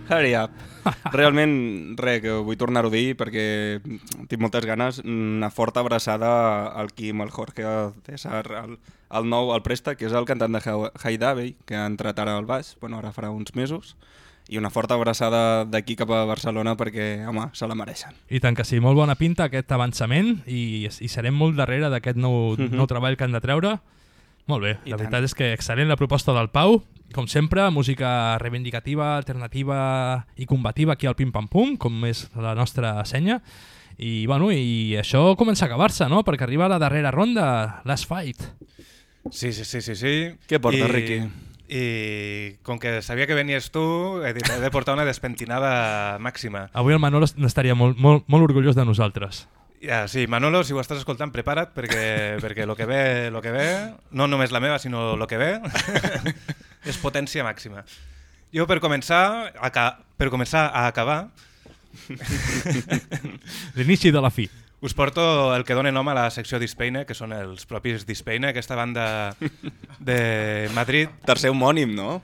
Hurry up. Realment, res, que vull tornar-ho a dir perquè tinc moltes ganes. Una forta abraçada al Quim, al Jorge, al César, al, al nou, al Presta, que és el cantant de Haidavey, que ha entrat ara al baix, bueno, ara farà uns mesos, i una forta abraçada d'aquí cap a Barcelona perquè, home, se la mereixen. I tant que sí, molt bona pinta aquest avançament i, i serem molt darrere d'aquest nou, Mhm. nou treball que han de treure. Molt bé, I la tant. veritat és que excel·lent la proposta del Pau. Com sempre, música reivindicativa, alternativa i combativa aquí al Pim Pam Pum, com és la nostra senya. I, bueno, i això comença a acabar-se, no? Perquè arriba la darrera ronda, Last Fight. Sí, sí, sí, sí. sí. Què porta, I, Riqui? I com que sabia que venies tu, he dit, he de portar una despentinada màxima. Avui el Manolo n'estaria molt, molt, molt orgullós de nosaltres. Ja, sí, Manolo, si ho estàs escoltant, prepara't, perquè, (laughs) perquè lo que ve, lo que ve, no només la meva, sinó lo que ve, (laughs) és potència màxima. Jo, per començar, a, ca- per començar a acabar, (laughs) L'inici de la fi. us porto el que dona nom a la secció d'Ispeine, que són els propis d'Ispeine, aquesta banda de Madrid. Tercer homònim, no?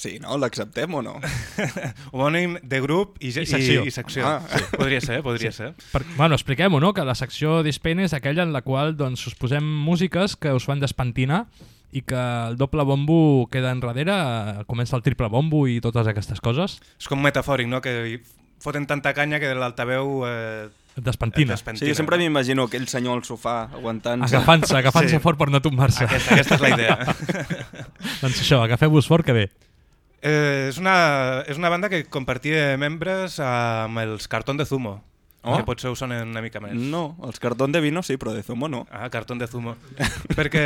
Sí, no? L'acceptem o no? (laughs) homònim de grup i, I secció. I, i secció. Ah. Sí, podria ser, podria ser. Per, bueno, expliquem-ho, no? Que la secció d'Ispain és aquella en la qual doncs, us posem músiques que us fan despentinar i que el doble bombo queda enrere, eh, comença el triple bombo i totes aquestes coses. És com metafòric, no? Que foten tanta canya que l'altaveu eh, Et despentina. Sí, jo sempre m'imagino aquell senyor al sofà aguantant-se. Agafant-se, agafant-se sí. fort per no tombar-se. Aquesta, aquesta és la idea. (laughs) doncs això, agafeu-vos fort que bé. Eh, és, una, és una banda que compartia membres amb els Cartón de Zumo. Oh. Que potser us sonen una mica més. No, els cartón de vino sí, però de zumo no. Ah, cartón de zumo. (laughs) Perquè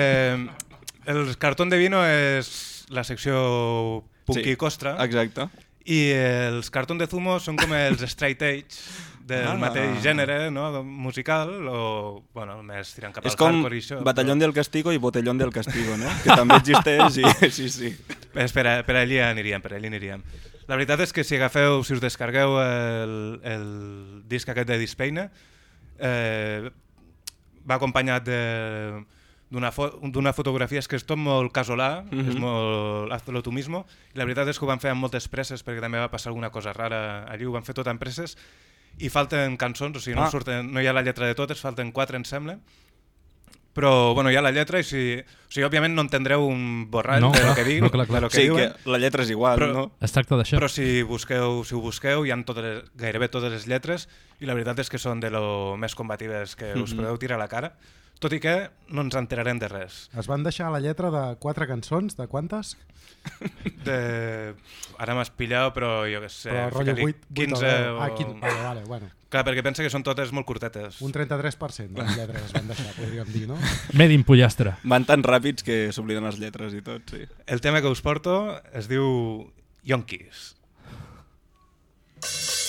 el cartón de vino és la secció punky Sí, costra. exacte. I els cartón de zumo són com els straight edge del Ah. mateix gènere no? musical o bueno, més tirant cap És al com hardcore i això. Batallón del Castigo i Botellón del Castigo, no? Que també existeix i... (laughs) Sí, sí. És per, a- per allí aniríem, per allí aniríem. La veritat és que si agafeu, si us descargueu el, el disc aquest de Dispeina, eh, va acompanyat de d'una fo fotografia, és que és tot molt casolà, mm -hmm. és molt hazlo tu mismo, i la veritat és que ho van fer amb moltes presses, perquè també va passar alguna cosa rara allí, ho van fer tot amb presses, i falten cançons, o sigui, no, Ah. surten, no hi ha la lletra de totes, falten quatre, em sembla, però bueno, hi ha la lletra i si, o sigui, òbviament no entendreu un borrall No, de lo clar, que dic, no, clar, clar. de lo que Sí, diuen, que la lletra és igual, però, no? Es tracta d'això. Però si busqueu, si ho busqueu, hi ha totes, les- gairebé totes les lletres i la veritat és que són de lo més combatives que us Mhm. podeu tirar a la cara, tot i que no ens enterarem de res. Es van deixar la lletra de quatre cançons, de quantes? (laughs) De... Ara m'has pillat, però jo què sé, Però rotllo fica-li 8, 15 o... o... Ah, 15, vale, vale, bueno. Clar, perquè pensa que són totes molt curtetes. Un 33% de les lletres es van deixar, podríem dir, no? (laughs) Made in pollastre. Van tan ràpids que s'obliden les lletres i tot, sí. El tema que us porto es diu Yonkis. Ja!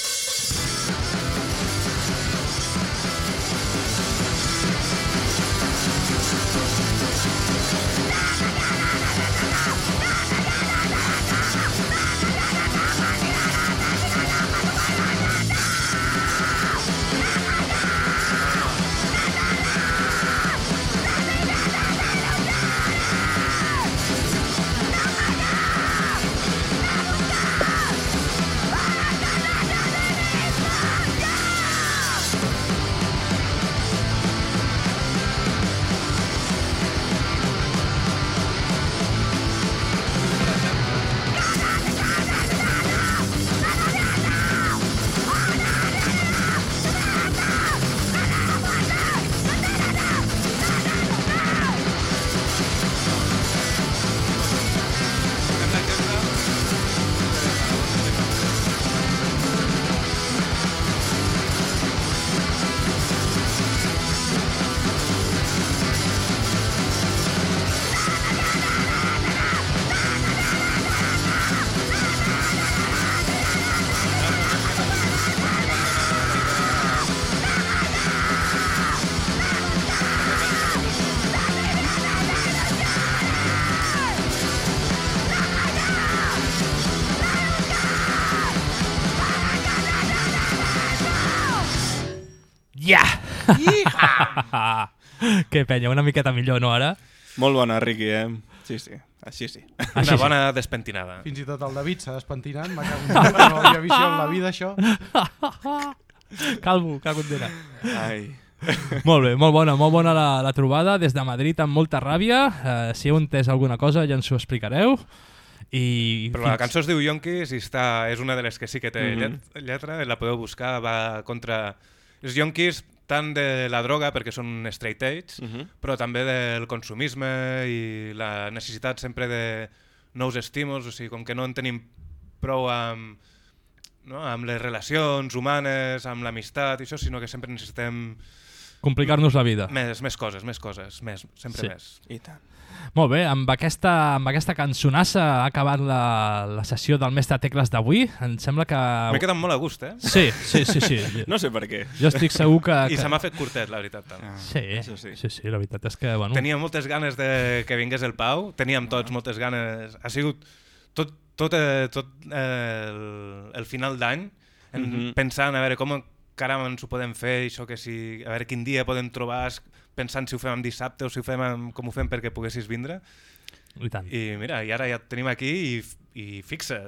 Que penya, una miqueta millor, no, ara? Molt bona, Riqui, eh? Sí, sí, així sí. Una bona despentinada. Fins i tot el David s'ha despentinat, m'ha Déu, no havia vist jo en la vida això. (laughs) Calvo, cago en dena. Ai. (laughs) molt bé, molt bona, molt bona la, la trobada des de Madrid amb molta ràbia. Uh, si heu entès alguna cosa ja ens ho explicareu. I Però la cançó es diu Yonkis i està, és una de les que sí que té Mhm. llet, lletra, la podeu buscar, va contra... Els yonkis tant de la droga, perquè són straight edge, Mhm. però també del consumisme i la necessitat sempre de nous estímuls, o sigui, com que no en tenim prou amb, no? amb les relacions humanes, amb l'amistat i això, sinó que sempre necessitem Complicar-nos la vida. més, més coses, més coses, més, sempre Sí. més. I tant. Molt bé, amb aquesta, amb aquesta cançonassa ha acabat la, la sessió del mestre Tecles d'avui. Em sembla que... M'he quedat molt a gust, eh? Sí, sí, sí. sí. (laughs) No sé per què. Jo estic segur que... I que... se m'ha fet curtet, la veritat. També. Sí, Això sí. sí, sí, la veritat és que... Bueno, Tenia moltes ganes de que vingués el Pau, teníem tots moltes ganes. Ha sigut tot, tot, eh, tot eh, el, el final d'any en Mhm. pensant a veure com caram ens ho podem fer, això que si, a veure quin dia podem trobar, pensant si ho fem en dissabte o si ho fem amb, com ho fem perquè poguessis vindre. I tant. I mira, i ara ja et tenim aquí i, i fixa.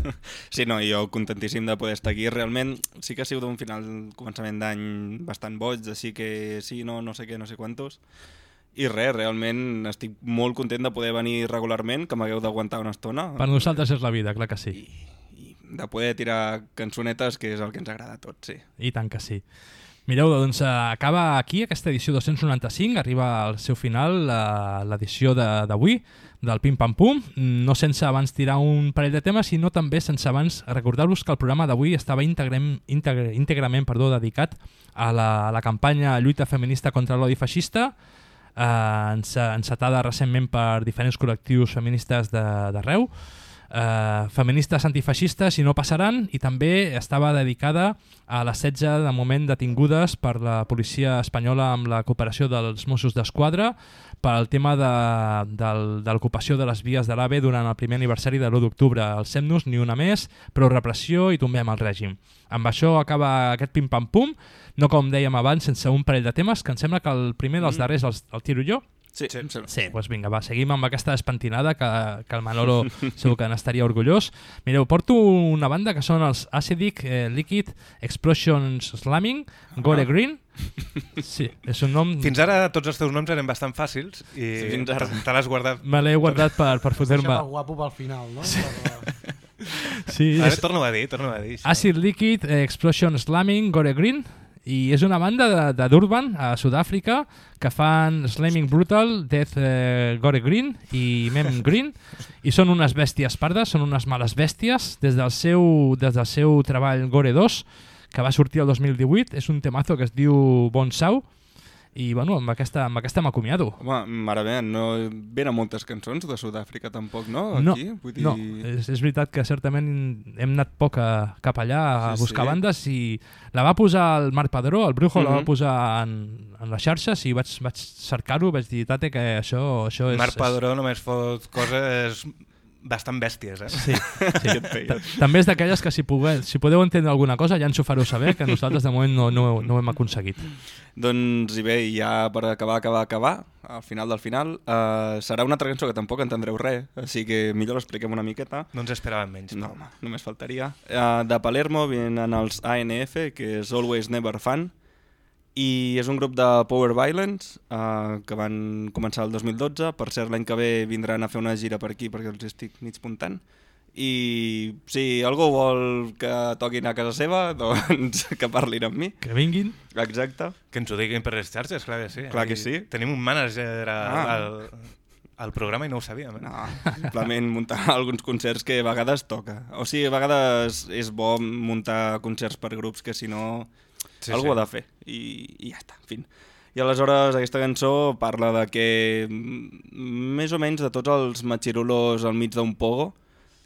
(laughs) Sí, no, jo contentíssim de poder estar aquí. Realment sí que ha sigut un final, començament d'any bastant boig, així que sí, no, no sé què, no sé quantos. I res, realment estic molt content de poder venir regularment, que m'hagueu d'aguantar una estona. per nosaltres és la vida, clar que sí. I de poder tirar cançonetes, que és el que ens agrada a tots, sí. I tant que sí. Mireu, doncs acaba aquí aquesta edició 295, arriba al seu final eh, l'edició de- d'avui del Pim Pam Pum, no sense abans tirar un parell de temes, sinó també sense abans recordar-vos que el programa d'avui estava íntegrament, íntegre, íntegrament perdó, dedicat a la, a la campanya lluita feminista contra l'odi feixista, eh, ence- encetada recentment per diferents col·lectius feministes de- d'arreu, eh, feministes antifeixistes i no passaran i també estava dedicada a l'assetge de moment detingudes per la policia espanyola amb la cooperació dels Mossos d'Esquadra pel tema de, del- de l'ocupació de les vies de l'AVE durant el primer aniversari de l'1 d'octubre. Alcem-nos ni una més, prou repressió i tombem el règim. Amb això acaba aquest pim-pam-pum, no com dèiem abans, sense un parell de temes, que em sembla que el primer dels Mm. darrers el, el tiro jo. Sí, sí. sembla. Sí, doncs vinga, va, seguim amb aquesta espentinada que, que el Manolo (laughs) segur que n'estaria orgullós. Mireu, porto una banda que són els Acidic eh, Liquid Explosions Slamming, Gore Ah. Green. Sí, és un nom... Fins ara tots els teus noms eren bastant fàcils i Sí, fins ara. te, l'has guardat. Me l'he guardat per, per fotre-me... el guapo pel final, no? Sí. Sí, A veure, és torna-ho a dir, torna-ho a dir. això. Acid Liquid eh, Explosion Slamming Gore Green i és una banda de, de Durban a Sud-àfrica que fan Slamming Brutal, Death eh, Gore Green i Mem (laughs) Green. I són unes bèsties pardes, són unes males bèsties. Des del seu, des del seu treball Gore 2 que va sortir el 2018, és un temazo que es diu Bon Sau i bueno, amb aquesta, amb aquesta m'acomiado. Home, mare meva, no venen moltes cançons de Sud-àfrica tampoc, no? No, Aquí? Vull dir... no és, és veritat que certament hem anat poc a, cap allà a Sí, buscar sí. bandes i la va posar el Marc Padró, el Brujo la va Mhm. posar en, en les xarxes i vaig, vaig cercar-ho, vaig dir, tate, que això, això és... Marc Padró només fot coses bastant bèsties, eh? Sí, sí. (laughs) Ta- També és d'aquelles que si, pogueu, si podeu entendre alguna cosa ja ens ho fareu saber, que nosaltres de moment no, no, no ho hem aconseguit. Doncs i bé, i ja per acabar, acabar, acabar, al final del final, eh, serà una altra cançó que tampoc entendreu res, així que millor l'expliquem una miqueta. No ens esperàvem menys. No, home, només faltaria. Uh, de Palermo venen els ANF, que és Always Never Fun, i és un grup de Power Violence uh, que van començar el 2012. Per cert, l'any que ve vindran a fer una gira per aquí perquè els estic mig puntant. I si algú vol que toquin a casa seva, (laughs) doncs que parlin amb mi. Que vinguin. Exacte. Que ens ho diguin per les xarxes, clar que sí. Clar que sí. Tenim un mànager a- Ah. al, al programa i no ho sabíem. Eh? No, simplement muntar (laughs) alguns concerts que a vegades toca. O sigui, a vegades és bo muntar concerts per grups que si no Sí, algú sí. ha de fer. I, I ja està, en fi. I aleshores aquesta cançó parla de que mm, més o menys de tots els matxirulos al mig d'un pogo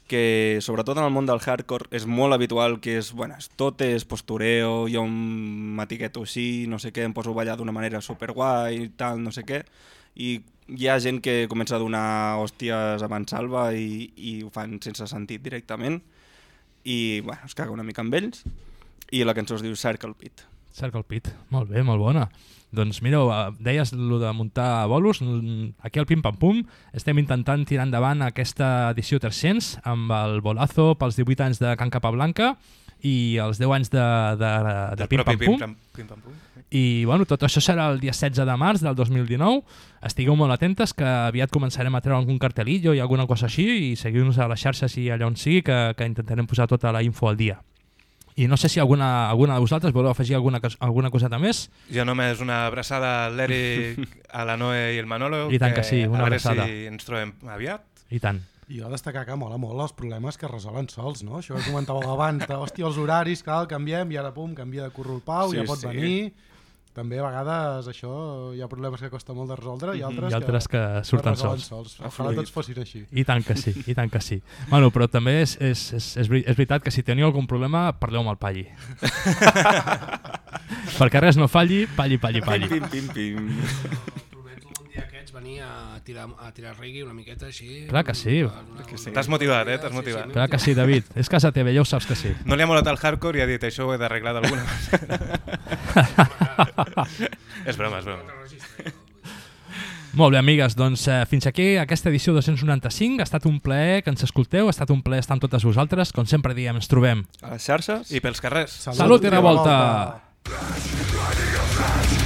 que sobretot en el món del hardcore és molt habitual que és, bueno, tot és postureo, jo m'etiqueto així, no sé què, em poso a ballar d'una manera superguai i tal, no sé què, i hi ha gent que comença a donar hòsties a mansalva i, i ho fan sense sentit directament i bueno, es caga una mica amb ells i la cançó es diu Circle Pit. Cerca el pit. Molt bé, molt bona. Doncs mireu, eh, deies lo de muntar bolos, mm, aquí al Pim Pam Pum estem intentant tirar endavant aquesta edició 300 amb el bolazo pels 18 anys de Can Capablanca i els 10 anys de, de, de Del Pim Pam Pum. Pim Pim Pam Pum. I bueno, tot això serà el dia 16 de març del 2019. Estigueu molt atentes que aviat començarem a treure algun cartelillo i alguna cosa així i seguiu-nos a les xarxes i allà on sigui que, que intentarem posar tota la info al dia. I no sé si alguna, alguna de vosaltres voleu afegir alguna, alguna coseta més. Jo només una abraçada a l'Eric, a la Noe i el Manolo. I tant que sí, una a veure abraçada. si ens trobem aviat. I tant. I jo destacar que mola molt els problemes que es resolen sols, no? Això que comentàveu abans, de, hòstia, els horaris, clar, el canviem i ara, pum, canvia de curro el Pau, Sí, ja pot sí. venir. També a vegades això hi ha problemes que costa molt de resoldre i altres, I altres que surten resolen sols. sols. Ojalà tots fossin així. I tant que sí, i tant que sí. Bueno, però també és, és, és, és, veri- és veritat que si teniu algun problema, parleu amb el Palli. (laughs) Perquè res no falli, palli, palli, palli. Pim, pim, pim. Aquests venir a tirar, a tirar reggae una miqueta així. Clar que sí. Sí. T'has motivat, eh? T'has motivat. Clar que sí, David. És casa teva, ja ho saps que sí. No li ha molat el hardcore i ha dit això ho he d'arreglar d'alguna manera. (laughs) és broma, és broma. Molt bé, amigues, doncs eh, fins aquí aquesta edició 295. Ha estat un plaer que ens escolteu, ha estat un plaer estar amb totes vosaltres. Com sempre diem, ens trobem. A les xarxes. I pels carrers. Salut, Salut i revolta. Lost